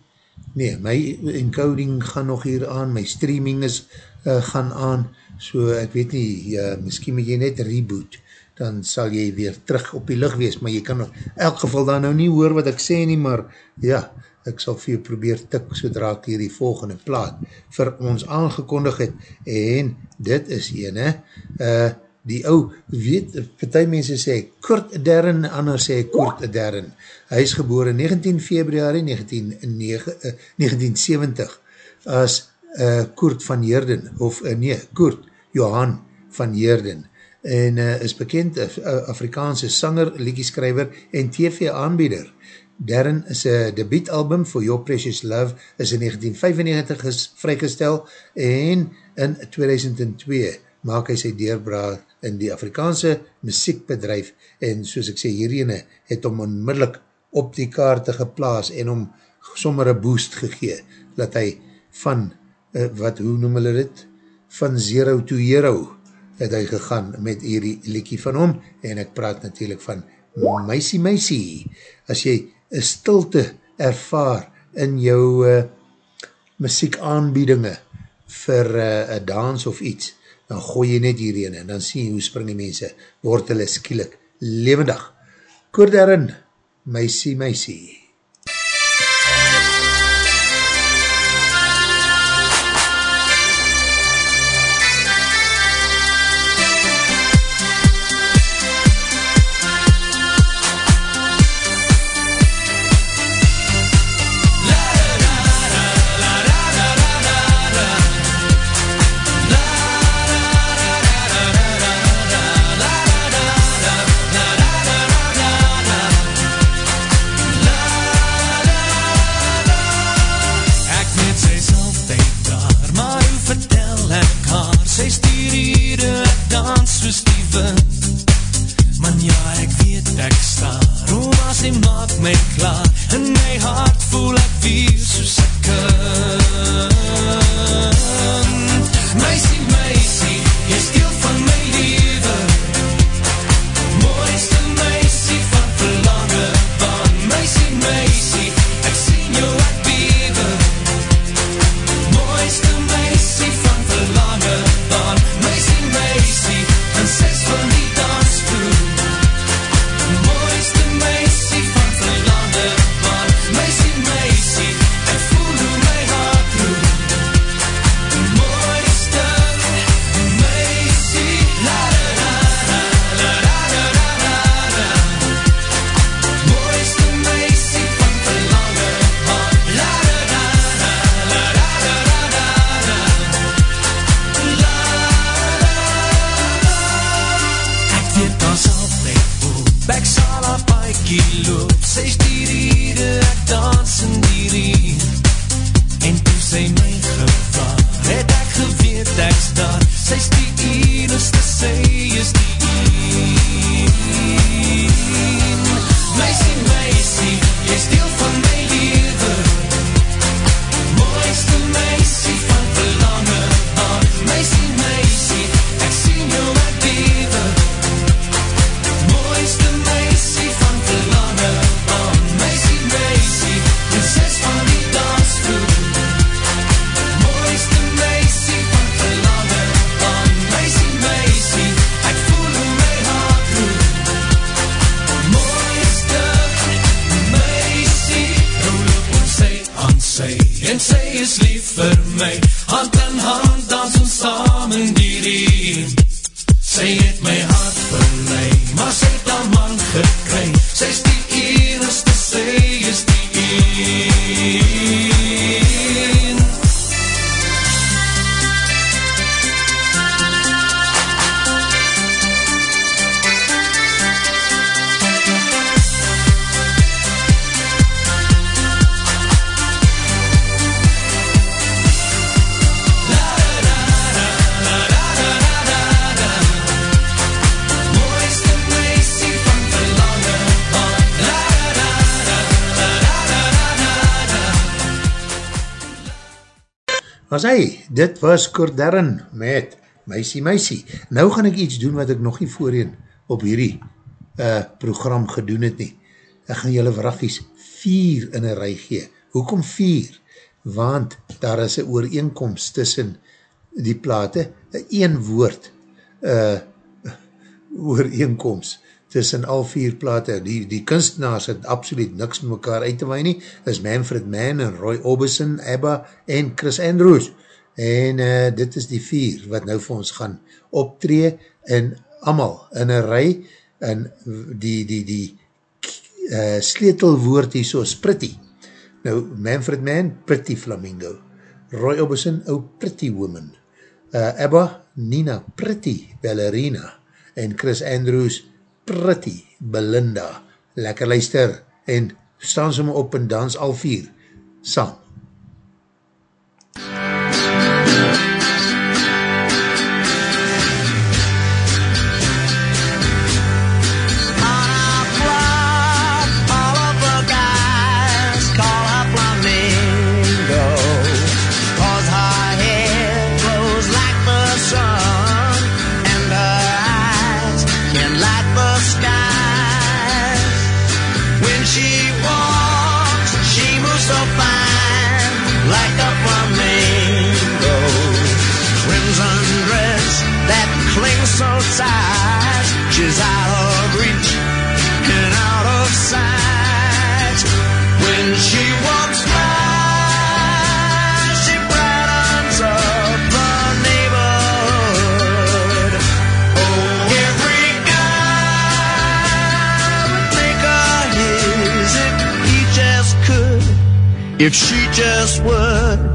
nee, my encoding gaan nog hier aan, my streaming is, uh, gaan aan, so ek weet nie, uh, miskien moet jy net reboot, dan sal jy weer terug op die licht wees, maar jy kan nog, elk geval dan nou nie hoor wat ek sê nie, maar ja, ek sal vir jou probeer tik, sodra ek hier die volgende plaat vir ons aangekondig het, en dit is ene, uh, die ou, weet, partij mense sê, Kurt Derren, ander sê Kurt Derren, hy is geboren 19 februari 19, uh, 1970, as uh, Kurt van Heerden, of uh, nee, Kurt Johan van Heerden, en uh, is bekend uh, Afrikaanse sanger, liedjeskrijver en TV-aanbieder. Darren is een debietalbum for Your Precious Love is in 1995 is vrygestel en in 2002 maak hy sy deurbraak in die Afrikaanse muziekbedrijf en soos ek sê hierine het om onmiddellik op die kaarte geplaas en om sommer een boost gegee dat hy van, uh, wat hoe noem hulle dit, van zero to hero het hy gegaan met hierdie liekie van hom en ek praat natuurlijk van Meisie Meisie. As jy een stilte ervaar in jou uh, muziekaanbiedinge vir uh, een dans of iets, dan gooi jy net hierin en dan sien jy hoe spring die mense, word hulle skielik levendig. Koor daarin, Meisie Meisie. tranquilo. Was Cordarren met Meisie Meisie. Nou gaan ek iets doen wat ek nog nie voorheen op hierdie uh, program gedoen het nie. Ek gaan julle vragies vier in een rij gee. Hoekom vier? Want daar is een ooreenkomst tussen die plate, een woord uh, ooreenkomst tussen al vier plate. Die, die kunstenaars het absoluut niks met mekaar uit te waai nie. Is Manfred Mann en Roy Orbison, Abba en Chris Andrews. En uh, dit is die vier wat nou vir ons gaan optree en amal in een rij en die, die, die uh, sleetelwoord hier so is pretty. Nou, Manfred Mann, pretty flamingo. Roy Orbison, oh pretty woman. Uh, Abba, Nina, pretty ballerina. En Chris Andrews, pretty Belinda. Lekker luister en staan sommer op en dans al vier. Saam. If she just would.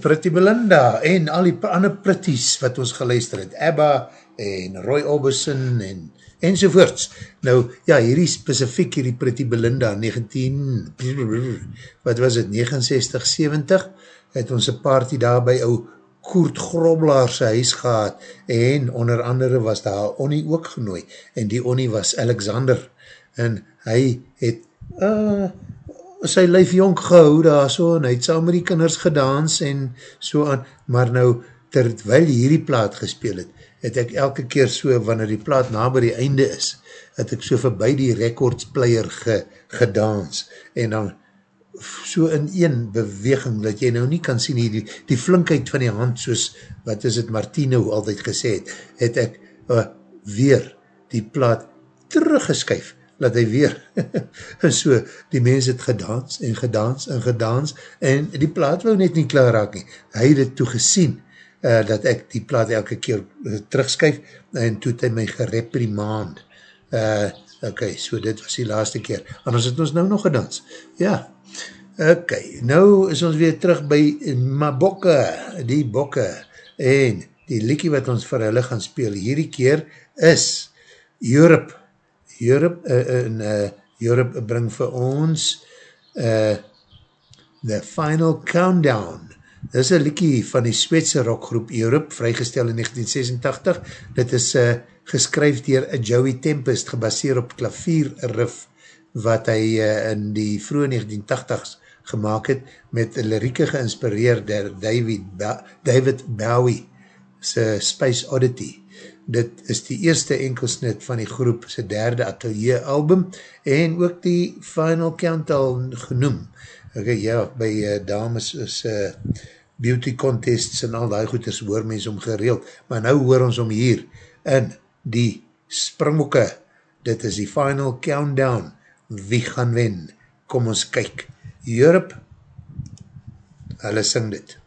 Pretty Belinda, en al die ander pretties wat ons geluister het, Abba, en Roy Orbison, en enzovoorts. Nou, ja, hierdie specifiek, hierdie Pretty Belinda, 19, wat was het, 69, 70, het ons een party daar by ou Koert Groblaar sy huis gehad, en onder andere was daar Onnie ook genooi, en die Onnie was Alexander, en hy het uh, sy lyf jonk gehou daar so, en hy het saam met die kinders gedans, en so aan, maar nou, terwijl hierdie plaat gespeel het, het ek elke keer so, wanneer die plaat na by die einde is, het ek so voorbij die recordsplayer ge, gedans, en dan so in een beweging, dat jy nou nie kan sien, die, die flinkheid van die hand, soos, wat is het Martino altyd gesê het, het ek uh, weer die plaat teruggeskyf, dat hy weer, en so, die mens het gedans, en gedans, en gedans, en die plaat wou net nie klaar raak nie, hy het het toe gesien, uh, dat ek die plaat elke keer uh, terugskyf, en toe het hy my gereprimand. Uh, ok, so dit was die laaste keer. Anders het ons nou nog gedans. Ja, ok, nou is ons weer terug by my bokke, die bokke, en die liekie wat ons vir hulle gaan speel hierdie keer is Europe. Europe, uh, in uh, Europe bring vir ons uh, The Final Countdown Dit is een liekie van die Sweedse rockgroep Europe, vrygestel in 1986. Dit is uh, geskryf dier Joey Tempest, gebaseer op klavier riff, wat hy uh, in die vroege 1980s gemaakt het, met lirieke geïnspireerd door David, ba David Bowie, sy Space Oddity. Dit is die eerste enkelsnit van die groep, sy derde atelier album, en ook die Final Count al genoem. Ok, ja, by uh, dames is uh, beauty contests en al die goeders hoor mens om gereeld, maar nou hoor ons om hier in die springboeke, dit is die final countdown, wie gaan wen? Kom ons kyk, Europe, hulle sing dit.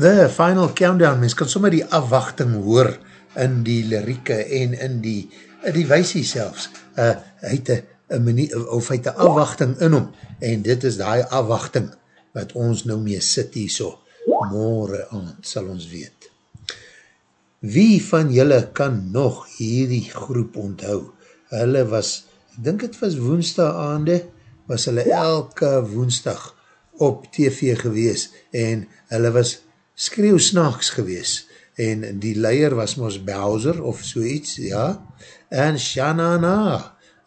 The Final Countdown, mens kan sommer die afwachting hoor in die lirieke en in die, in die weisie selfs. Uh, hy het een manier, of hy het een afwachting in hom, en dit is die afwachting wat ons nou mee sit hier so. Morgen aand sal ons weet. Wie van julle kan nog hierdie groep onthou? Hulle was, ek dink het was woensdag aande, was hulle elke woensdag op TV gewees en hulle was skreeuw snaaks gewees. En die leier was mos Bowser of so iets, ja, en Shanana,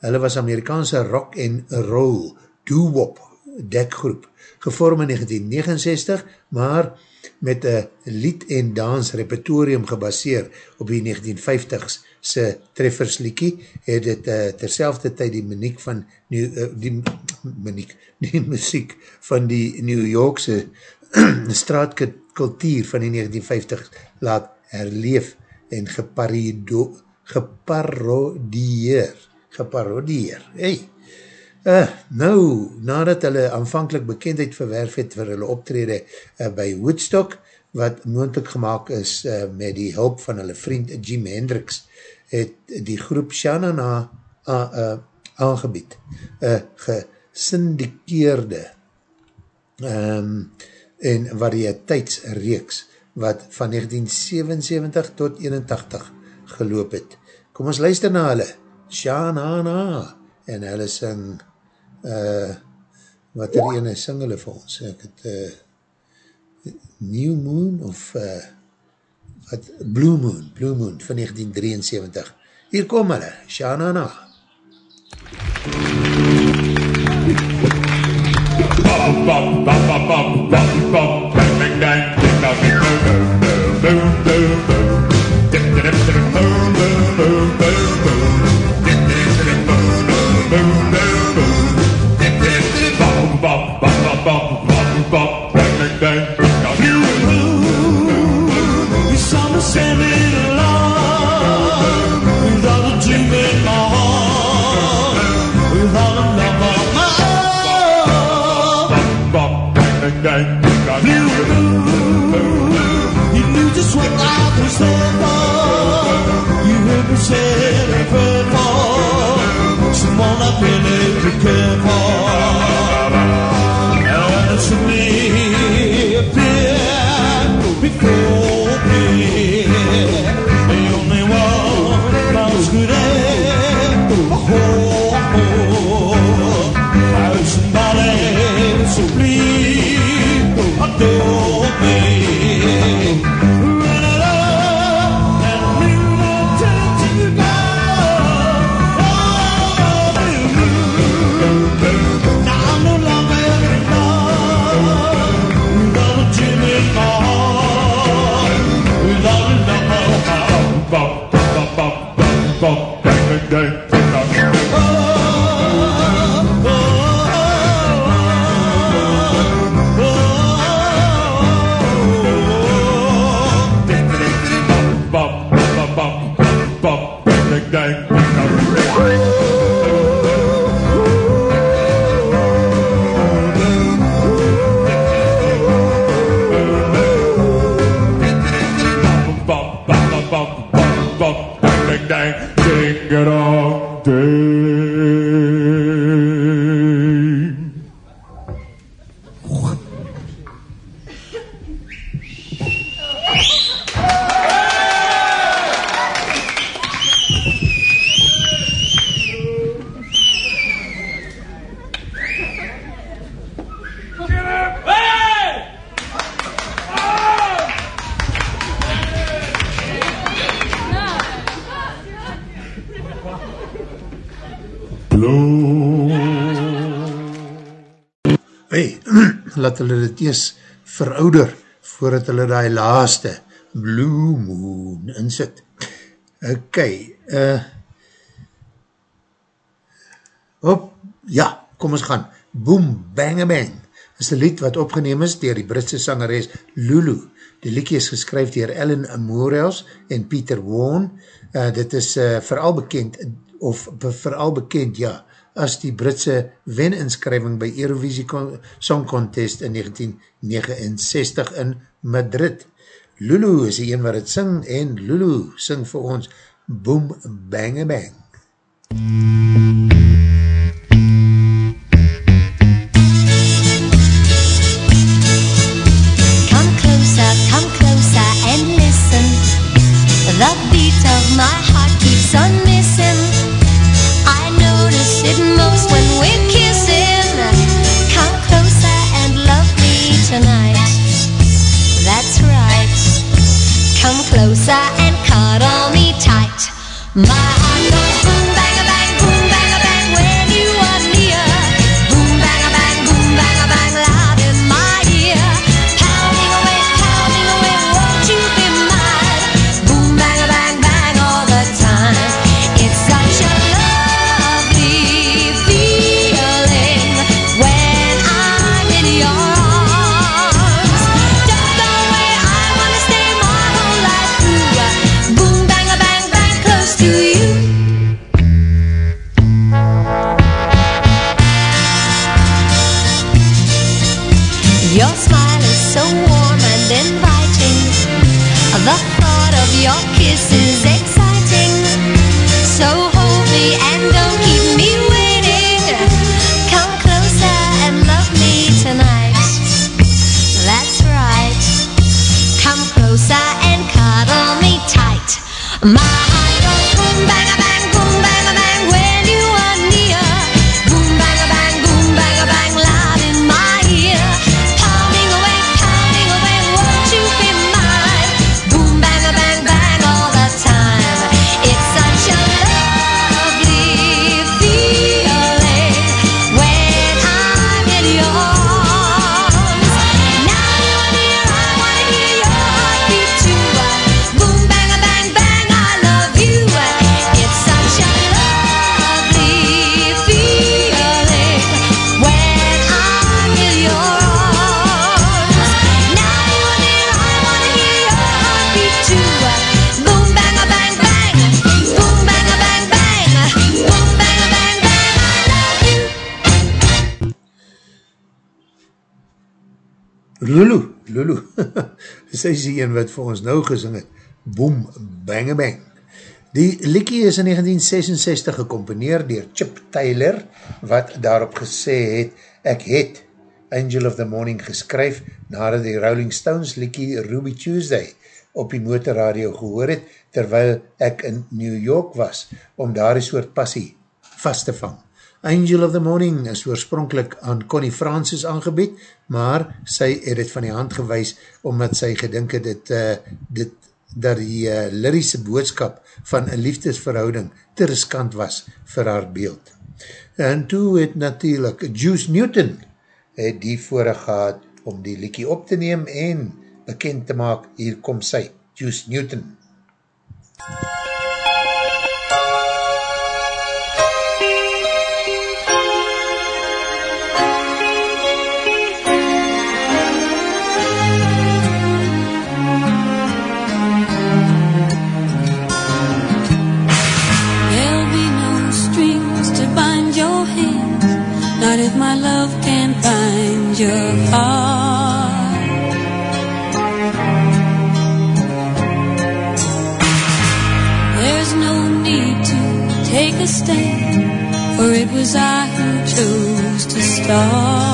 hulle was Amerikaanse rock en roll doo-wop dekgroep, gevorm in 1969, maar met een lied en dans repertorium gebaseer op die 1950s se treffersliekie, het het uh, terselfde tyd die muziek van New, uh, die, muziek, die muziek van die New Yorkse straatkultuur van die 1950s laat herleef en geparodieer, geparodieer, hey, Uh, nou, nadat hulle aanvankelijk bekendheid verwerf het vir hulle optrede uh, by Woodstock, wat moendlik gemaakt is uh, met die hulp van hulle vriend Jim Hendricks, het die groep Shanana uh, uh, aangebied, uh, gesindikeerde um, en variëteitsreeks, wat van 1977 tot 81 geloop het. Kom ons luister na hulle, Shanana, en hulle sing uh, wat er ene sing hulle vir ons, ek het uh, New Moon of uh, wat, Blue Moon, Blue Moon van 1973. Hier kom hulle, Shanana. You knew just what life was there for. You heard me say every word for someone I've been able to care for. And it's me appeared before dit eers verouder voordat hulle die laaste Blue Moon insit. Ok, uh, op, ja, kom ons gaan. Boom, bang, bang, is die lied wat opgeneem is dier die Britse sangeres Lulu. Die liedje is geskryf dier Ellen Morels en Peter Woon. Uh, dit is uh, vooral bekend, of vooral bekend, ja, as die Britse weninskryving by Eurovisie Song Contest in 1969 in Madrid. Lulu is die een wat het sing en Lulu sing vir ons Boom Bang Bang. Come My sy is die een wat vir ons nou gesing het, Boom, Bang, Bang. Die liekie is in 1966 gecomponeer dier Chip Taylor, wat daarop gesê het, ek het Angel of the Morning geskryf, nadat die Rolling Stones liekie Ruby Tuesday op die motorradio gehoor het, terwyl ek in New York was, om daar die soort passie vast te vang. Angel of the Morning is oorspronkelijk aan Connie Francis aangebied, maar sy het het van die hand gewys, omdat sy gedink het dit, uh, dit dat die uh, lyrische boodskap van een liefdesverhouding te riskant was vir haar beeld. En toe het natuurlijk Juice Newton het die voorig gehad om die liekie op te neem en bekend te maak, hier kom sy, Juice Newton. There'll if my love can find your heart. There's no need to take a stand, for it was I who chose to start.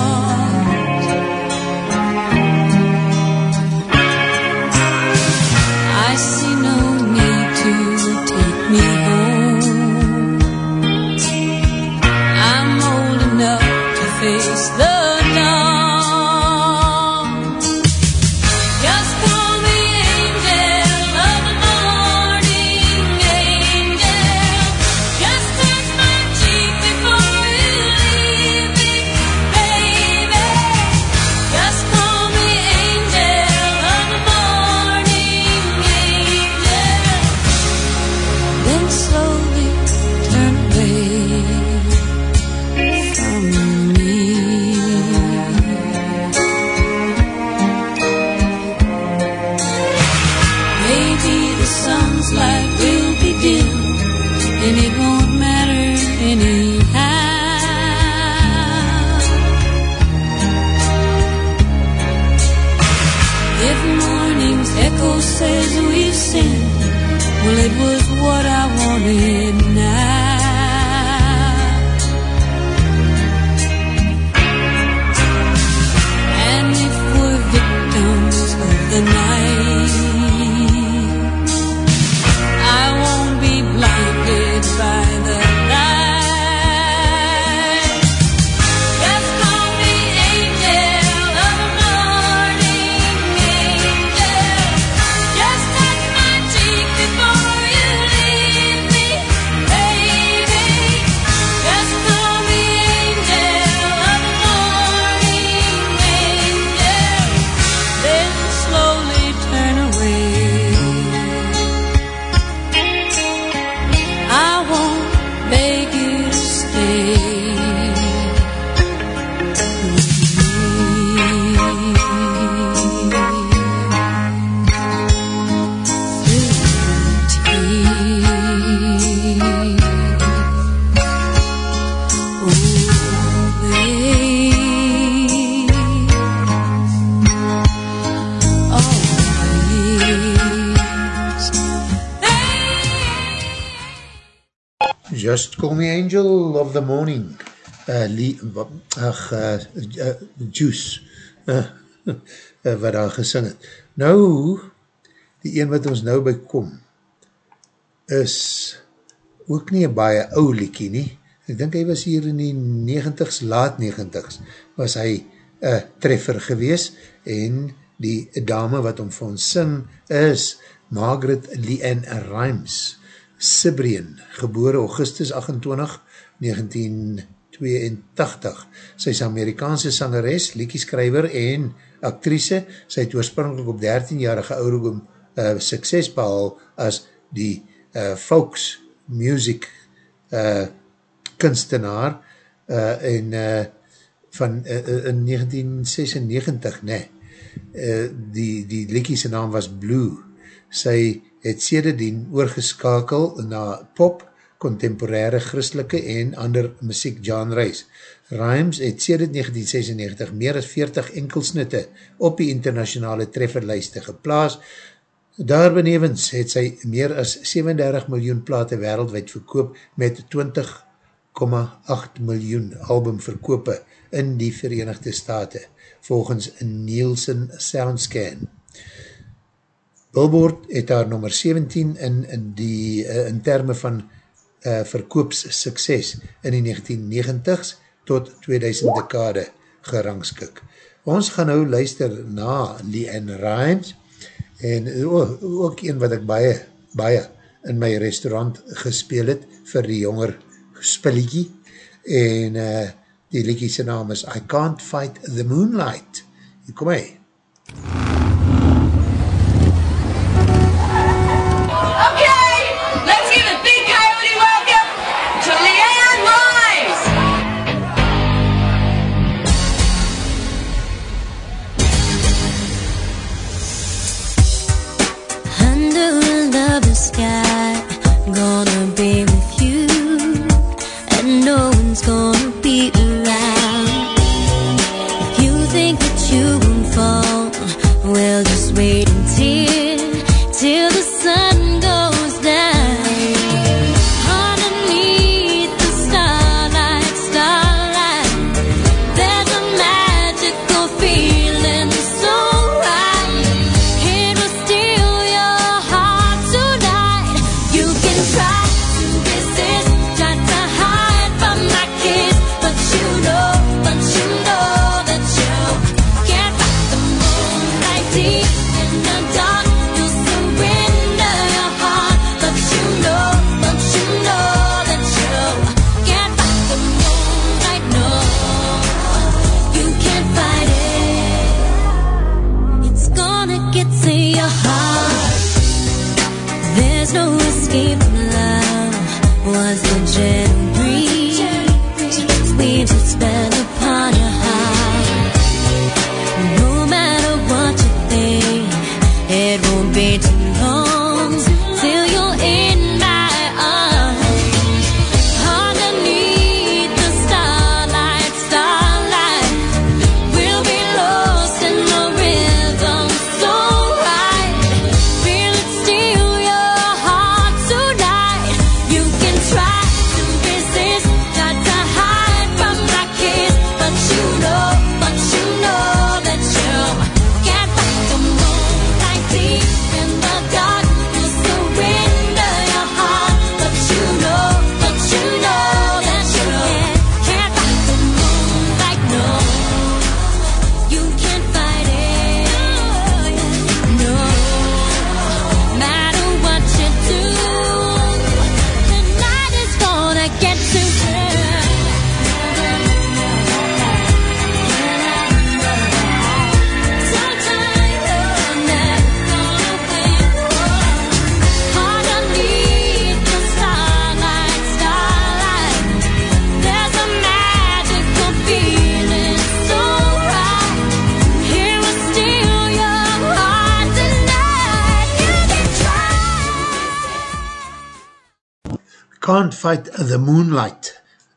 Just Call Me Angel of the Morning. Uh, Lee, ach, uh, uh, Juice, uh, wat daar gesing het. Nou, die een wat ons nou bykom, is ook nie een baie ou liekie nie. Ek dink hy was hier in die 90s, laat 90s, was hy uh, treffer gewees en die dame wat om ons sing is Margaret Leanne Rimes. Sibrien, gebore Augustus 28, 1982. Sy is Amerikaanse sangeres, liekieskrijver en actrice. Sy het oorspronkelijk op 13-jarige ouderdom uh, sukses behal as die uh, folks music uh, kunstenaar uh, en uh, van uh, in 1996, nee, uh, die, die liekiese naam was Blue. Sy het sederdien oorgeskakel na pop, contemporaire christelike en ander muziek genres. Rhymes het sedert 1996 meer as 40 enkelsnitte op die internationale trefferlijste geplaas. Daar benevens het sy meer as 37 miljoen plate wereldwijd verkoop met 20,8 miljoen albumverkope in die Verenigde Staten, volgens Nielsen Soundscan. Billboard het haar nummer 17 in, in, die, uh, in termen van uh, verkoopssukses in die 1990s tot 2000 dekade gerangskik. Ons gaan nou luister na Leanne Rimes en oh, ook een wat ek baie, baie in my restaurant gespeel het vir die jonger spilliekie en uh, die liekie sy naam is I Can't Fight the Moonlight. Hier kom hy. Okay,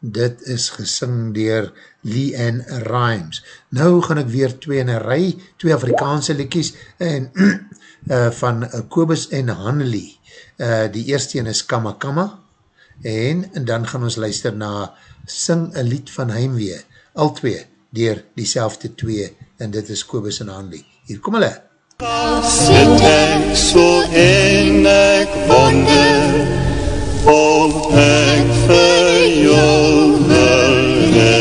Dit is gesing dier Lee Ann Rimes. Nou gaan ek weer twee in een rij, twee Afrikaanse liedjes en uh, van Kobus en Hannelie. Uh, die eerste een is Kama Kama en, en dan gaan ons luister na Sing een lied van Heimwee. Al twee dier die twee en dit is Kobus en Hannelie. Hier kom hulle. Sit ek so en ek wonder of ek vir hê.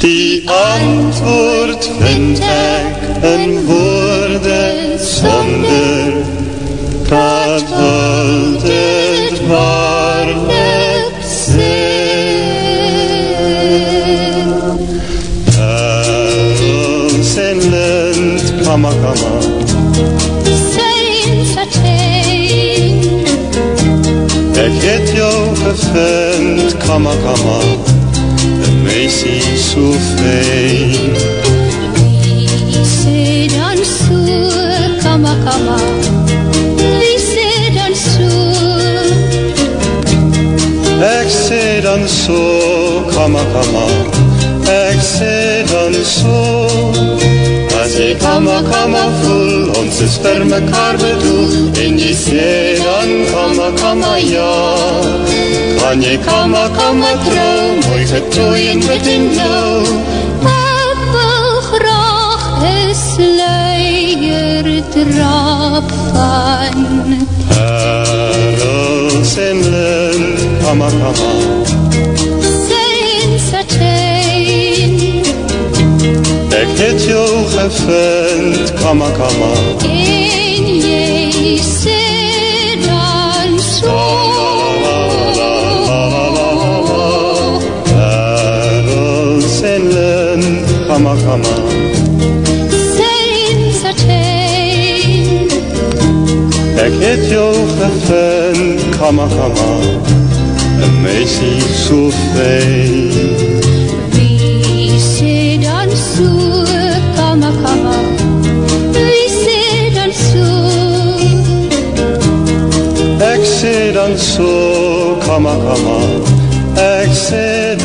Die antwoord vind ek in gevind, kama kama, een meisie so fijn. Ek sê dan so, kama kama, ek sê dan so. As jy kama kama voel, ons is vir mekaar bedoel, en jy sê dan kama kama ja. Kan jy kama kama trou, mooi getooi en wit en blauw. Ek wil graag een sluier drap van Perls en lint, kama kama, sensatijn ek het jou gevind, kama kama. en jy sê kama kama, Sensatijn ek het jou gevind, kama kama, een meisie so fijn. Wie sê dan so, kama kama Wie sê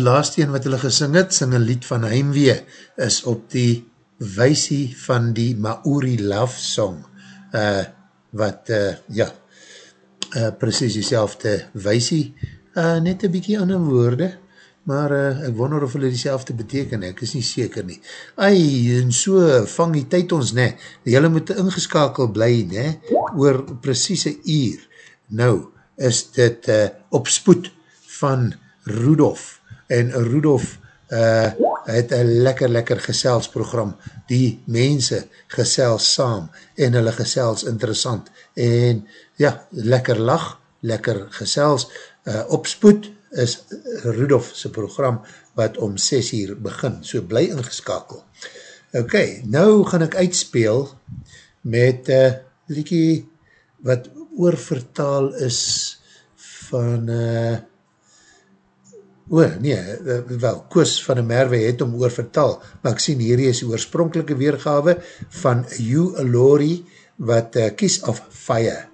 laatste een wat hulle gesing het, sing een lied van Heimwee, is op die weisie van die Maori Love Song, uh, wat, uh, ja, uh, precies die selfde weisie, uh, net een bykie ander woorde, maar uh, ek wonder of hulle die selfde beteken, ek is nie seker nie. Ai, en so vang die tyd ons, ne, jylle moet ingeskakel bly, ne, oor precies een uur. Nou, is dit uh, op spoed van Rudolf, en Rudolf uh, het een lekker, lekker geselsprogram, die mense gesels saam, en hulle gesels interessant, en ja, lekker lach, lekker gesels, uh, op spoed is Rudolf sy program wat om 6 uur begin, so bly ingeskakel. Ok, nou gaan ek uitspeel met uh, liekie wat oorvertaal is van uh, oor, nee, uh, wel, Koos van de Merwe het om oorvertaal, maar ek sien hierdie is die oorspronkelike weergawe van Hugh Laurie wat uh, Kiss of Fire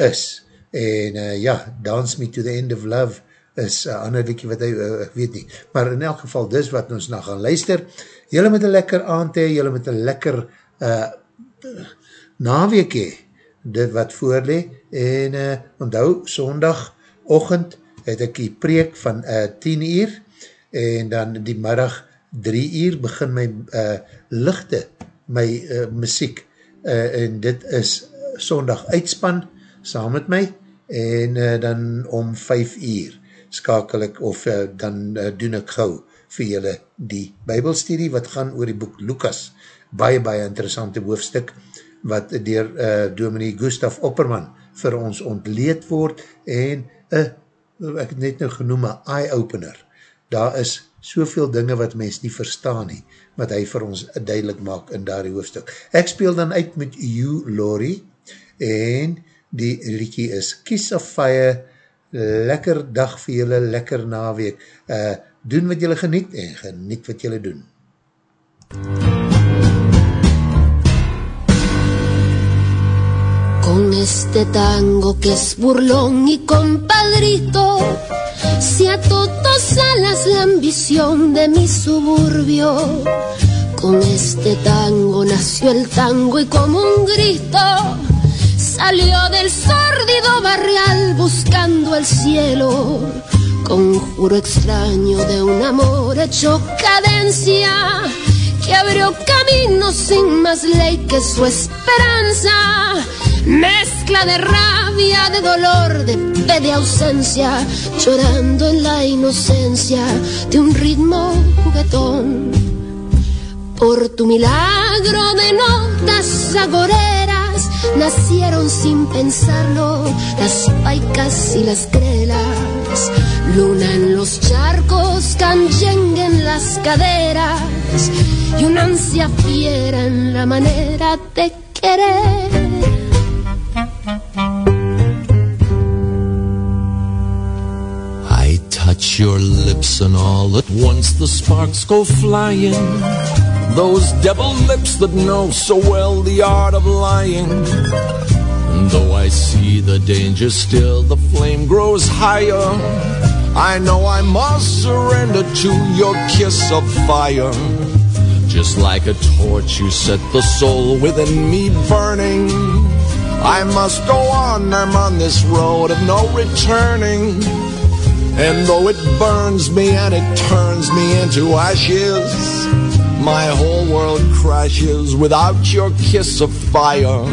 is. En uh, ja, Dance Me to the End of Love is uh, ander liekie wat hy, uh, ek weet nie, maar in elk geval dis wat ons na gaan luister, jylle met een lekker aand hee, jylle met een lekker uh, naweek hee, dit wat voorlee, en uh, onthou, sondag ochend het ek die preek van uh, 10 uur, en dan die middag 3 uur begin my uh, lichte, my uh, muziek, uh, en dit is sondag uitspan, saam met my, en uh, dan om 5 uur skakel ek, of uh, dan uh, doen ek gauw vir julle die bybelstudie, wat gaan oor die boek Lukas, baie, baie interessante hoofstuk, wat dier uh, dominee Gustav Opperman vir ons ontleed word, en uh, ek het net nou genoem, een eye-opener, daar is soveel dinge wat mens nie verstaan nie, wat hy vir ons duidelik maak in daar die hoofstuk. Ek speel dan uit met You, Laurie, en die liekie is Kiss of Fire, lekker dag vir julle, lekker naweek. Uh, doen wat julle geniet en geniet wat julle doen. Con este tango que es burlón y si a todos alas la ambición de mi suburbio. Con este tango nació el tango y como un grito salió del sórdido barrial buscando el cielo. Conjuro extraño de un amor hecho cadencia que abrió camino sin más ley que su esperanza. Mezcla de rabia, de dolor, de fe, de ausencia, llorando en la inocencia de un ritmo juguetón. Por tu milagro de notas agoreras nacieron sin pensarlo las paicas y las grelas. Luna en los charcos, canyengue en las caderas y una ansia fiera en la manera de querer. Touch your lips and all at once the sparks go flying. Those devil lips that know so well the art of lying. And though I see the danger still, the flame grows higher. I know I must surrender to your kiss of fire. Just like a torch, you set the soul within me burning. I must go on, I'm on this road of no returning. And though it burns me and it turns me into ashes, my whole world crashes without your kiss of fire.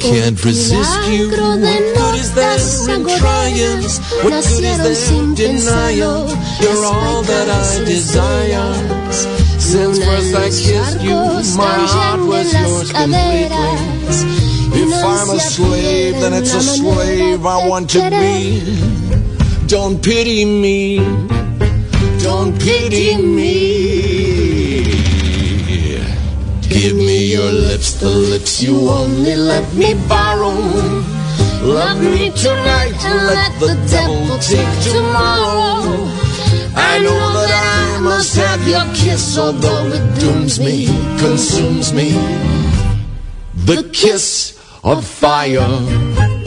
Can't resist you. milagro de What good is there notas in trying? agoreras What good is nacieron there sin in denying? pensarlo You're las all that paicas I y las desire. grelas. Since Luna first en I los kissed you, charcos, my heart canyengue was en yours las caderas completely. y If una I'm a ansia slave, fiera then en it's la a slave manera I de want to querer. be. Don't pity me. Don't pity me. Lips, the lips you only let me borrow. Love me tonight and let the devil take tomorrow. I know that I must have your kiss, although it dooms me, consumes me. The kiss of fire.